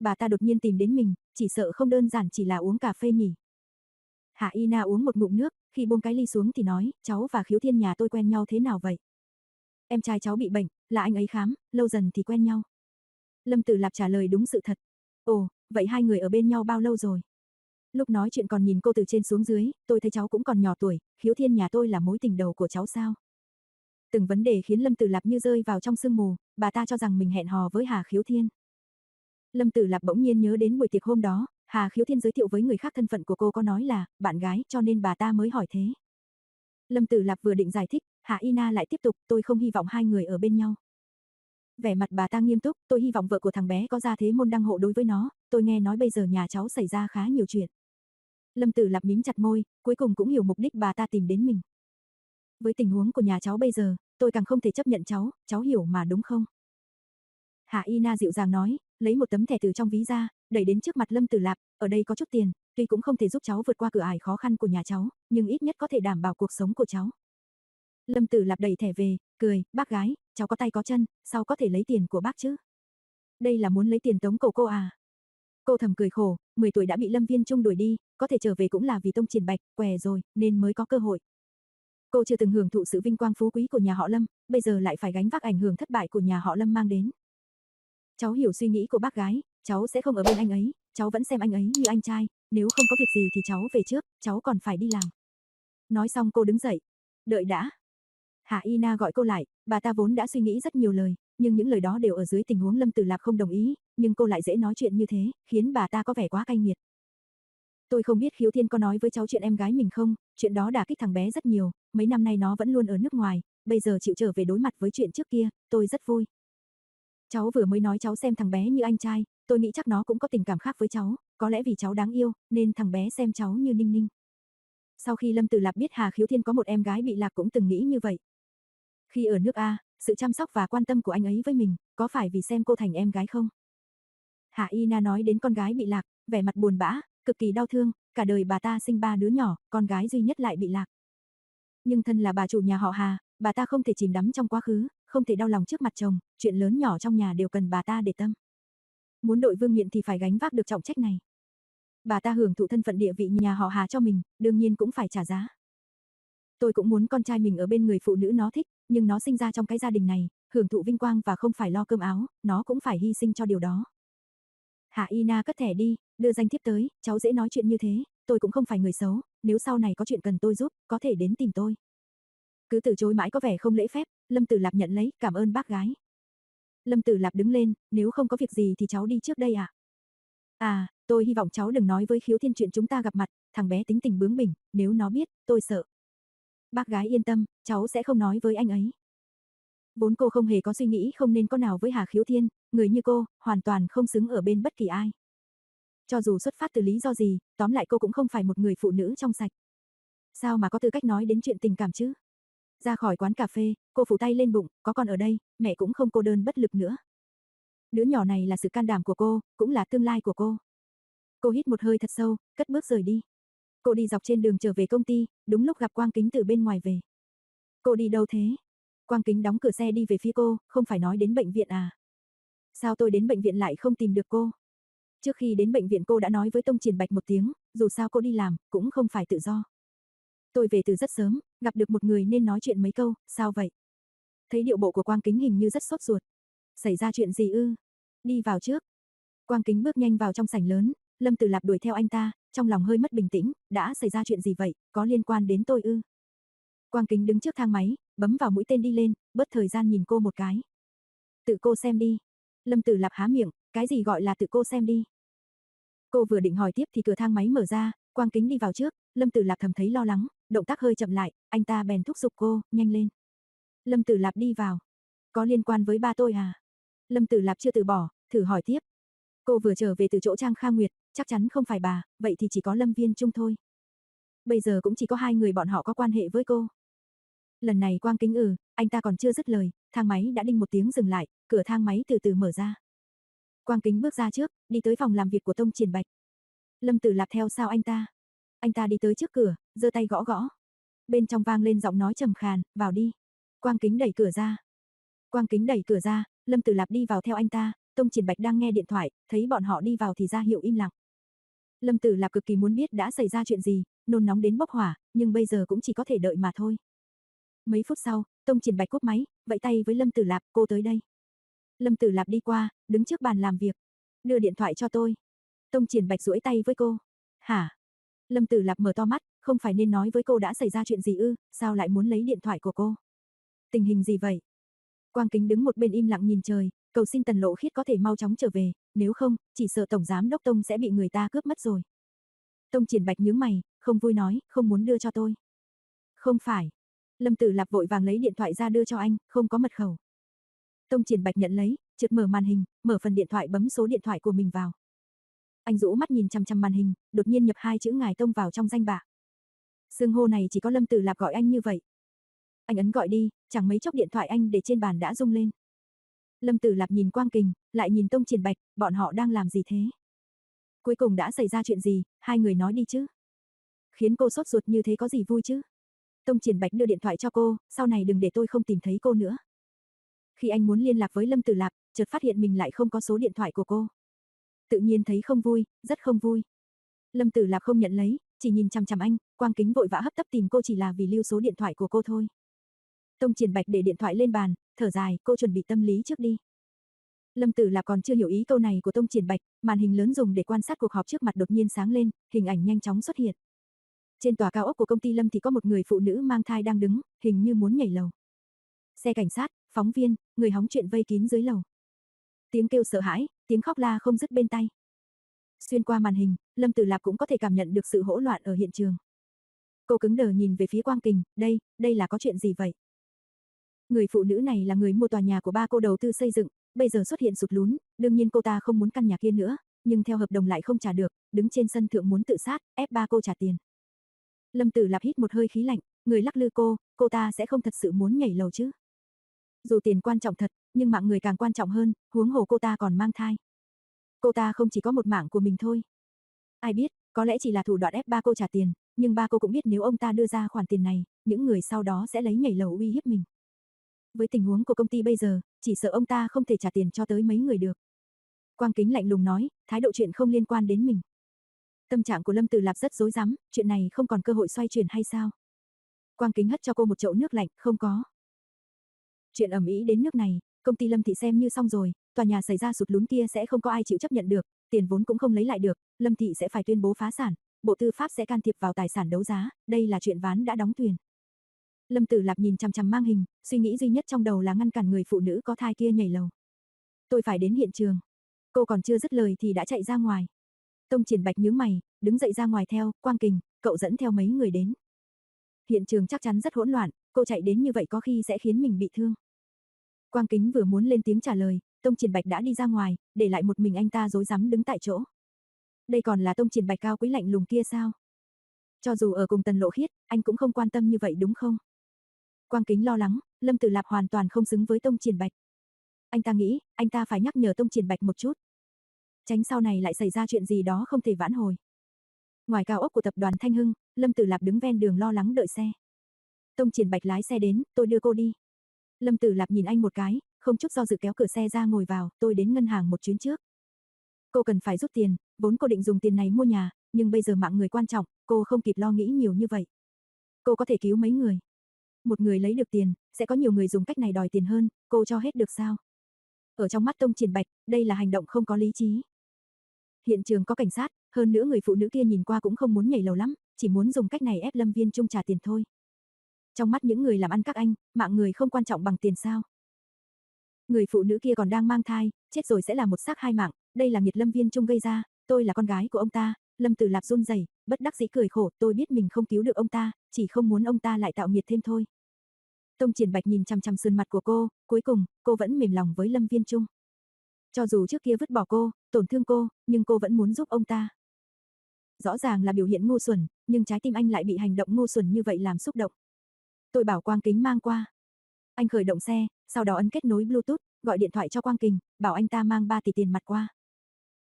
A: Bà ta đột nhiên tìm đến mình, chỉ sợ không đơn giản chỉ là uống cà phê nhỉ. Hạ Y Na uống một ngụm nước, khi buông cái ly xuống thì nói, cháu và khiếu thiên nhà tôi quen nhau thế nào vậy? Em trai cháu bị bệnh, là anh ấy khám, lâu dần thì quen nhau. Lâm Tử Lạp trả lời đúng sự thật. Ồ, vậy hai người ở bên nhau bao lâu rồi? Lúc nói chuyện còn nhìn cô từ trên xuống dưới, tôi thấy cháu cũng còn nhỏ tuổi, khiếu thiên nhà tôi là mối tình đầu của cháu sao? Từng vấn đề khiến Lâm Tử Lạp như rơi vào trong sương mù, bà ta cho rằng mình hẹn hò với Hà Khiếu Thiên. Lâm Tử Lạp bỗng nhiên nhớ đến buổi tiệc hôm đó, Hà Khiếu Thiên giới thiệu với người khác thân phận của cô có nói là bạn gái, cho nên bà ta mới hỏi thế. Lâm Tử Lạp vừa định giải thích, Hạ Ina lại tiếp tục, tôi không hy vọng hai người ở bên nhau. Vẻ mặt bà ta nghiêm túc, tôi hy vọng vợ của thằng bé có ra thế môn đăng hộ đối với nó, tôi nghe nói bây giờ nhà cháu xảy ra khá nhiều chuyện. Lâm Tử Lạp mím chặt môi, cuối cùng cũng hiểu mục đích bà ta tìm đến mình. Với tình huống của nhà cháu bây giờ, tôi càng không thể chấp nhận cháu, cháu hiểu mà đúng không? Hạ Ina dịu dàng nói, lấy một tấm thẻ từ trong ví ra, đẩy đến trước mặt Lâm Tử Lạp, ở đây có chút tiền, tuy cũng không thể giúp cháu vượt qua cửa ải khó khăn của nhà cháu, nhưng ít nhất có thể đảm bảo cuộc sống của cháu. Lâm Tử Lạp đẩy thẻ về, cười, bác gái, cháu có tay có chân, sao có thể lấy tiền của bác chứ? Đây là muốn lấy tiền tống cầu cô à? Cô thầm cười khổ, 10 tuổi đã bị Lâm Viên Trung đuổi đi, có thể trở về cũng là vì tông triển bạch, què rồi, nên mới có cơ hội. Cô chưa từng hưởng thụ sự vinh quang phú quý của nhà họ Lâm, bây giờ lại phải gánh vác ảnh hưởng thất bại của nhà họ Lâm mang đến. Cháu hiểu suy nghĩ của bác gái, cháu sẽ không ở bên anh ấy, cháu vẫn xem anh ấy như anh trai, nếu không có việc gì thì cháu về trước, cháu còn phải đi làm. Nói xong cô đứng dậy. Đợi đã. Hạ Ina gọi cô lại, bà ta vốn đã suy nghĩ rất nhiều lời, nhưng những lời đó đều ở dưới tình huống Lâm Tử Lạc không đồng ý, nhưng cô lại dễ nói chuyện như thế, khiến bà ta có vẻ quá cay nghiệt. Tôi không biết Khiếu Thiên có nói với cháu chuyện em gái mình không, chuyện đó đã kích thằng bé rất nhiều, mấy năm nay nó vẫn luôn ở nước ngoài, bây giờ chịu trở về đối mặt với chuyện trước kia, tôi rất vui. Cháu vừa mới nói cháu xem thằng bé như anh trai, tôi nghĩ chắc nó cũng có tình cảm khác với cháu, có lẽ vì cháu đáng yêu, nên thằng bé xem cháu như Ninh Ninh. Sau khi Lâm Tử Lạp biết Hà Khiếu Thiên có một em gái bị lạc cũng từng nghĩ như vậy. Khi ở nước A, sự chăm sóc và quan tâm của anh ấy với mình, có phải vì xem cô thành em gái không? Hạ Ina nói đến con gái bị lạc, vẻ mặt buồn bã, cực kỳ đau thương, cả đời bà ta sinh ba đứa nhỏ, con gái duy nhất lại bị lạc. Nhưng thân là bà chủ nhà họ Hà, bà ta không thể chìm đắm trong quá khứ, không thể đau lòng trước mặt chồng, chuyện lớn nhỏ trong nhà đều cần bà ta để tâm. Muốn đội vương miện thì phải gánh vác được trọng trách này. Bà ta hưởng thụ thân phận địa vị nhà họ Hà cho mình, đương nhiên cũng phải trả giá. Tôi cũng muốn con trai mình ở bên người phụ nữ nó thích, nhưng nó sinh ra trong cái gia đình này, hưởng thụ vinh quang và không phải lo cơm áo, nó cũng phải hy sinh cho điều đó. Hạ Ina cất thẻ đi, đưa danh thiếp tới, cháu dễ nói chuyện như thế, tôi cũng không phải người xấu, nếu sau này có chuyện cần tôi giúp, có thể đến tìm tôi. Cứ từ chối mãi có vẻ không lễ phép, Lâm Tử Lạp nhận lấy, cảm ơn bác gái. Lâm Tử Lạp đứng lên, nếu không có việc gì thì cháu đi trước đây ạ. À? à, tôi hy vọng cháu đừng nói với khiếu thiên chuyện chúng ta gặp mặt, thằng bé tính tình bướng bỉnh, nếu nó biết, tôi sợ. Bác gái yên tâm, cháu sẽ không nói với anh ấy. Vốn cô không hề có suy nghĩ không nên có nào với Hà Khiếu Thiên, người như cô, hoàn toàn không xứng ở bên bất kỳ ai. Cho dù xuất phát từ lý do gì, tóm lại cô cũng không phải một người phụ nữ trong sạch. Sao mà có tư cách nói đến chuyện tình cảm chứ? Ra khỏi quán cà phê, cô phủ tay lên bụng, có con ở đây, mẹ cũng không cô đơn bất lực nữa. Đứa nhỏ này là sự can đảm của cô, cũng là tương lai của cô. Cô hít một hơi thật sâu, cất bước rời đi. Cô đi dọc trên đường trở về công ty, đúng lúc gặp Quang Kính từ bên ngoài về. Cô đi đâu thế? Quang Kính đóng cửa xe đi về phía cô, không phải nói đến bệnh viện à? Sao tôi đến bệnh viện lại không tìm được cô? Trước khi đến bệnh viện cô đã nói với Tông Triển Bạch một tiếng, dù sao cô đi làm, cũng không phải tự do. Tôi về từ rất sớm, gặp được một người nên nói chuyện mấy câu, sao vậy? Thấy điệu bộ của Quang Kính hình như rất sốt ruột. Xảy ra chuyện gì ư? Đi vào trước. Quang Kính bước nhanh vào trong sảnh lớn, Lâm Tử Lạp đuổi theo anh ta, trong lòng hơi mất bình tĩnh, đã xảy ra chuyện gì vậy, có liên quan đến tôi ư? Quang Kính đứng trước thang máy, bấm vào mũi tên đi lên, bớt thời gian nhìn cô một cái. Tự cô xem đi. Lâm Tử Lạp há miệng, cái gì gọi là tự cô xem đi? Cô vừa định hỏi tiếp thì cửa thang máy mở ra, Quang Kính đi vào trước, Lâm Tử Lạp thầm thấy lo lắng, động tác hơi chậm lại, anh ta bèn thúc giục cô, nhanh lên. Lâm Tử Lạp đi vào. Có liên quan với ba tôi à? Lâm Tử Lạp chưa từ bỏ, thử hỏi tiếp. Cô vừa trở về từ chỗ Trang Kha Nguyệt, chắc chắn không phải bà, vậy thì chỉ có Lâm Viên Trung thôi. Bây giờ cũng chỉ có hai người bọn họ có quan hệ với cô. Lần này Quang Kính ừ, anh ta còn chưa dứt lời, thang máy đã đinh một tiếng dừng lại, cửa thang máy từ từ mở ra. Quang Kính bước ra trước, đi tới phòng làm việc của Tông Triển Bạch. Lâm Tử Lạp theo sau anh ta. Anh ta đi tới trước cửa, giơ tay gõ gõ. Bên trong vang lên giọng nói trầm khàn, vào đi. Quang Kính đẩy cửa ra. Quang Kính đẩy cửa ra, Lâm Tử Lạp đi vào theo anh ta, Tông Triển Bạch đang nghe điện thoại, thấy bọn họ đi vào thì ra hiệu im lặng. Lâm Tử Lạp cực kỳ muốn biết đã xảy ra chuyện gì, nôn nóng đến bốc hỏa, nhưng bây giờ cũng chỉ có thể đợi mà thôi. Mấy phút sau, Tông Triển Bạch cúp máy, vẫy tay với Lâm Tử Lạp, cô tới đây. Lâm Tử Lạp đi qua, đứng trước bàn làm việc. Đưa điện thoại cho tôi. Tông Triển Bạch duỗi tay với cô. Hả? Lâm Tử Lạp mở to mắt, không phải nên nói với cô đã xảy ra chuyện gì ư, sao lại muốn lấy điện thoại của cô? Tình hình gì vậy? Quang Kính đứng một bên im lặng nhìn trời, cầu xin Tần Lộ Khiết có thể mau chóng trở về, nếu không, chỉ sợ Tổng Giám Đốc Tông sẽ bị người ta cướp mất rồi. Tông Triển Bạch nhướng mày, không vui nói, không muốn đưa cho tôi. Không phải. Lâm Tử Lạp vội vàng lấy điện thoại ra đưa cho anh, không có mật khẩu. Tông Triển Bạch nhận lấy, trượt mở màn hình, mở phần điện thoại bấm số điện thoại của mình vào. Anh rũ mắt nhìn chăm chăm màn hình, đột nhiên nhập hai chữ ngài Tông vào trong danh bạ. Sương hô này chỉ có Lâm Tử Lạp gọi anh như vậy. Anh ấn gọi đi, chẳng mấy chốc điện thoại anh để trên bàn đã rung lên. Lâm Tử Lạp nhìn Quang Kình, lại nhìn Tông Triển Bạch, bọn họ đang làm gì thế? Cuối cùng đã xảy ra chuyện gì, hai người nói đi chứ? Khiến cô sốt ruột như thế có gì vui chứ? Tông Triển Bạch đưa điện thoại cho cô, sau này đừng để tôi không tìm thấy cô nữa. Khi anh muốn liên lạc với Lâm Tử Lạp, chợt phát hiện mình lại không có số điện thoại của cô. Tự nhiên thấy không vui, rất không vui. Lâm Tử Lạp không nhận lấy, chỉ nhìn chằm chằm anh, quang kính vội vã hấp tấp tìm cô chỉ là vì lưu số điện thoại của cô thôi. Tông Triển Bạch để điện thoại lên bàn, thở dài, cô chuẩn bị tâm lý trước đi. Lâm Tử Lạp còn chưa hiểu ý câu này của Tông Triển Bạch, màn hình lớn dùng để quan sát cuộc họp trước mặt đột nhiên sáng lên, hình ảnh nhanh chóng xuất hiện. Trên tòa cao ốc của công ty Lâm thì có một người phụ nữ mang thai đang đứng, hình như muốn nhảy lầu. Xe cảnh sát, phóng viên, người hóng chuyện vây kín dưới lầu. Tiếng kêu sợ hãi, tiếng khóc la không dứt bên tay. Xuyên qua màn hình, Lâm Tử Lạp cũng có thể cảm nhận được sự hỗn loạn ở hiện trường. Cô cứng đờ nhìn về phía Quang Kình, đây, đây là có chuyện gì vậy? Người phụ nữ này là người mua tòa nhà của ba cô đầu tư xây dựng, bây giờ xuất hiện sụt lún, đương nhiên cô ta không muốn căn nhà kia nữa, nhưng theo hợp đồng lại không trả được, đứng trên sân thượng muốn tự sát, ép ba cô trả tiền. Lâm Tử Lạp hít một hơi khí lạnh, người lắc lư cô, cô ta sẽ không thật sự muốn nhảy lầu chứ. Dù tiền quan trọng thật, nhưng mạng người càng quan trọng hơn, huống hồ cô ta còn mang thai. Cô ta không chỉ có một mạng của mình thôi. Ai biết, có lẽ chỉ là thủ đoạn ép ba cô trả tiền, nhưng ba cô cũng biết nếu ông ta đưa ra khoản tiền này, những người sau đó sẽ lấy nhảy lầu uy hiếp mình. Với tình huống của công ty bây giờ, chỉ sợ ông ta không thể trả tiền cho tới mấy người được. Quang Kính lạnh lùng nói, thái độ chuyện không liên quan đến mình. Tâm trạng của Lâm Tử Lạp rất rối rắm, chuyện này không còn cơ hội xoay chuyển hay sao? Quang Kính hất cho cô một chậu nước lạnh, không có. Chuyện ẩm ý đến nước này, công ty Lâm Thị xem như xong rồi, tòa nhà xảy ra sụt lún kia sẽ không có ai chịu chấp nhận được, tiền vốn cũng không lấy lại được, Lâm Thị sẽ phải tuyên bố phá sản, Bộ Tư pháp sẽ can thiệp vào tài sản đấu giá, đây là chuyện ván đã đóng thuyền. Lâm Tử Lạp nhìn chằm chằm mang hình, suy nghĩ duy nhất trong đầu là ngăn cản người phụ nữ có thai kia nhảy lầu. Tôi phải đến hiện trường. Cô còn chưa dứt lời thì đã chạy ra ngoài. Tông Triển Bạch nhướng mày, đứng dậy ra ngoài theo, Quang Kình, cậu dẫn theo mấy người đến. Hiện trường chắc chắn rất hỗn loạn, cô chạy đến như vậy có khi sẽ khiến mình bị thương. Quang Kính vừa muốn lên tiếng trả lời, Tông Triển Bạch đã đi ra ngoài, để lại một mình anh ta rối rắm đứng tại chỗ. Đây còn là Tông Triển Bạch cao quý lạnh lùng kia sao? Cho dù ở cùng Tần Lộ Khiết, anh cũng không quan tâm như vậy đúng không? Quang Kính lo lắng, Lâm Tử Lạp hoàn toàn không xứng với Tông Triển Bạch. Anh ta nghĩ, anh ta phải nhắc nhở Tông Triển Bạch một chút. Tránh sau này lại xảy ra chuyện gì đó không thể vãn hồi. Ngoài cao ốc của tập đoàn Thanh Hưng, Lâm Tử Lạp đứng ven đường lo lắng đợi xe. Tông Triển Bạch lái xe đến, tôi đưa cô đi. Lâm Tử Lạp nhìn anh một cái, không chút do dự kéo cửa xe ra ngồi vào, tôi đến ngân hàng một chuyến trước. Cô cần phải rút tiền, vốn cô định dùng tiền này mua nhà, nhưng bây giờ mạng người quan trọng, cô không kịp lo nghĩ nhiều như vậy. Cô có thể cứu mấy người. Một người lấy được tiền, sẽ có nhiều người dùng cách này đòi tiền hơn, cô cho hết được sao? Ở trong mắt Tông Triển Bạch, đây là hành động không có lý trí. Hiện trường có cảnh sát, hơn nữa người phụ nữ kia nhìn qua cũng không muốn nhảy lầu lắm, chỉ muốn dùng cách này ép Lâm Viên Trung trả tiền thôi. Trong mắt những người làm ăn các anh, mạng người không quan trọng bằng tiền sao? Người phụ nữ kia còn đang mang thai, chết rồi sẽ là một xác hai mạng, đây là nghiệt Lâm Viên Trung gây ra, tôi là con gái của ông ta, Lâm Tử Lạp run rẩy, bất đắc dĩ cười khổ, tôi biết mình không cứu được ông ta, chỉ không muốn ông ta lại tạo nghiệt thêm thôi. Tông Triển Bạch nhìn chằm chằm sườn mặt của cô, cuối cùng, cô vẫn mềm lòng với Lâm Viên Trung. Cho dù trước kia vứt bỏ cô, tổn thương cô, nhưng cô vẫn muốn giúp ông ta. Rõ ràng là biểu hiện ngu xuẩn, nhưng trái tim anh lại bị hành động ngu xuẩn như vậy làm xúc động. Tôi bảo Quang Kính mang qua. Anh khởi động xe, sau đó ấn kết nối Bluetooth, gọi điện thoại cho Quang Kình, bảo anh ta mang 3 tỷ tiền mặt qua.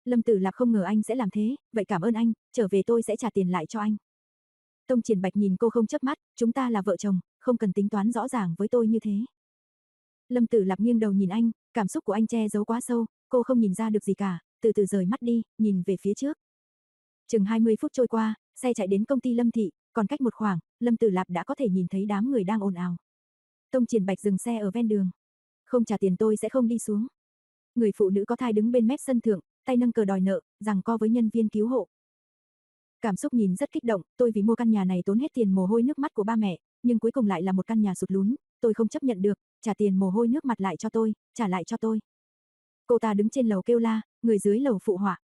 A: Lâm Tử Lạc không ngờ anh sẽ làm thế, vậy cảm ơn anh, trở về tôi sẽ trả tiền lại cho anh. Tông Triển Bạch nhìn cô không chớp mắt, chúng ta là vợ chồng, không cần tính toán rõ ràng với tôi như thế. Lâm Tử Lạp nghiêng đầu nhìn anh, cảm xúc của anh che giấu quá sâu, cô không nhìn ra được gì cả, từ từ rời mắt đi, nhìn về phía trước. Chừng 20 phút trôi qua, xe chạy đến công ty Lâm Thị, còn cách một khoảng, Lâm Tử Lạp đã có thể nhìn thấy đám người đang ồn ào. Tông Triển Bạch dừng xe ở ven đường. Không trả tiền tôi sẽ không đi xuống. Người phụ nữ có thai đứng bên mép sân thượng, tay nâng cờ đòi nợ, rằng co với nhân viên cứu hộ. Cảm xúc nhìn rất kích động, tôi vì mua căn nhà này tốn hết tiền mồ hôi nước mắt của ba mẹ, nhưng cuối cùng lại là một căn nhà sụt lún, tôi không chấp nhận được, trả tiền mồ hôi nước mặt lại cho tôi, trả lại cho tôi. Cô ta đứng trên lầu kêu la, người dưới lầu phụ họa.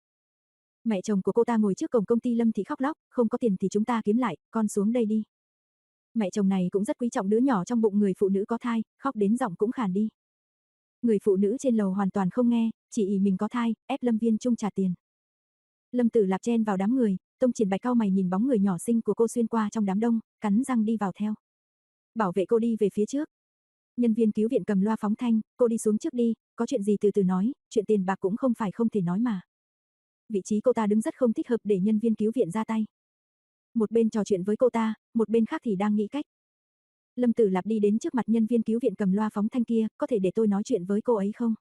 A: Mẹ chồng của cô ta ngồi trước cổng công ty Lâm Thị khóc lóc, không có tiền thì chúng ta kiếm lại, con xuống đây đi. Mẹ chồng này cũng rất quý trọng đứa nhỏ trong bụng người phụ nữ có thai, khóc đến giọng cũng khàn đi. Người phụ nữ trên lầu hoàn toàn không nghe, chỉ ý mình có thai, ép Lâm Viên Trung trả tiền. Lâm Tử Lạp chen vào đám người, Tông Triển Bạch cao mày nhìn bóng người nhỏ xinh của cô xuyên qua trong đám đông, cắn răng đi vào theo. Bảo vệ cô đi về phía trước. Nhân viên cứu viện cầm loa phóng thanh, cô đi xuống trước đi, có chuyện gì từ từ nói, chuyện tiền bạc cũng không phải không thể nói mà vị trí cô ta đứng rất không thích hợp để nhân viên cứu viện ra tay. Một bên trò chuyện với cô ta, một bên khác thì đang nghĩ cách. Lâm Tử Lạp đi đến trước mặt nhân viên cứu viện cầm loa phóng thanh kia, có thể để tôi nói chuyện với cô ấy không?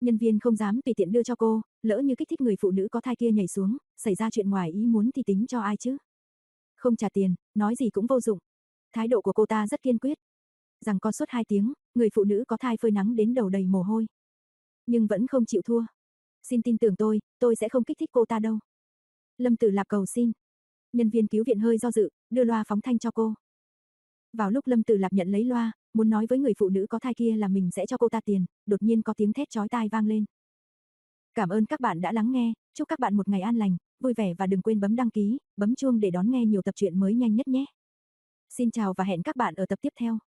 A: Nhân viên không dám tùy tiện đưa cho cô, lỡ như kích thích người phụ nữ có thai kia nhảy xuống, xảy ra chuyện ngoài ý muốn thì tính cho ai chứ? Không trả tiền, nói gì cũng vô dụng. Thái độ của cô ta rất kiên quyết. Rằng có suốt hai tiếng, người phụ nữ có thai phơi nắng đến đầu đầy mồ hôi. Nhưng vẫn không chịu thua. Xin tin tưởng tôi, tôi sẽ không kích thích cô ta đâu. Lâm Tử Lạp cầu xin. Nhân viên cứu viện hơi do dự, đưa loa phóng thanh cho cô. Vào lúc Lâm Tử Lạp nhận lấy loa, muốn nói với người phụ nữ có thai kia là mình sẽ cho cô ta tiền, đột nhiên có tiếng thét chói tai vang lên. Cảm ơn các bạn đã lắng nghe, chúc các bạn một ngày an lành, vui vẻ và đừng quên bấm đăng ký, bấm chuông để đón nghe nhiều tập truyện mới nhanh nhất nhé. Xin chào và hẹn các bạn ở tập tiếp theo.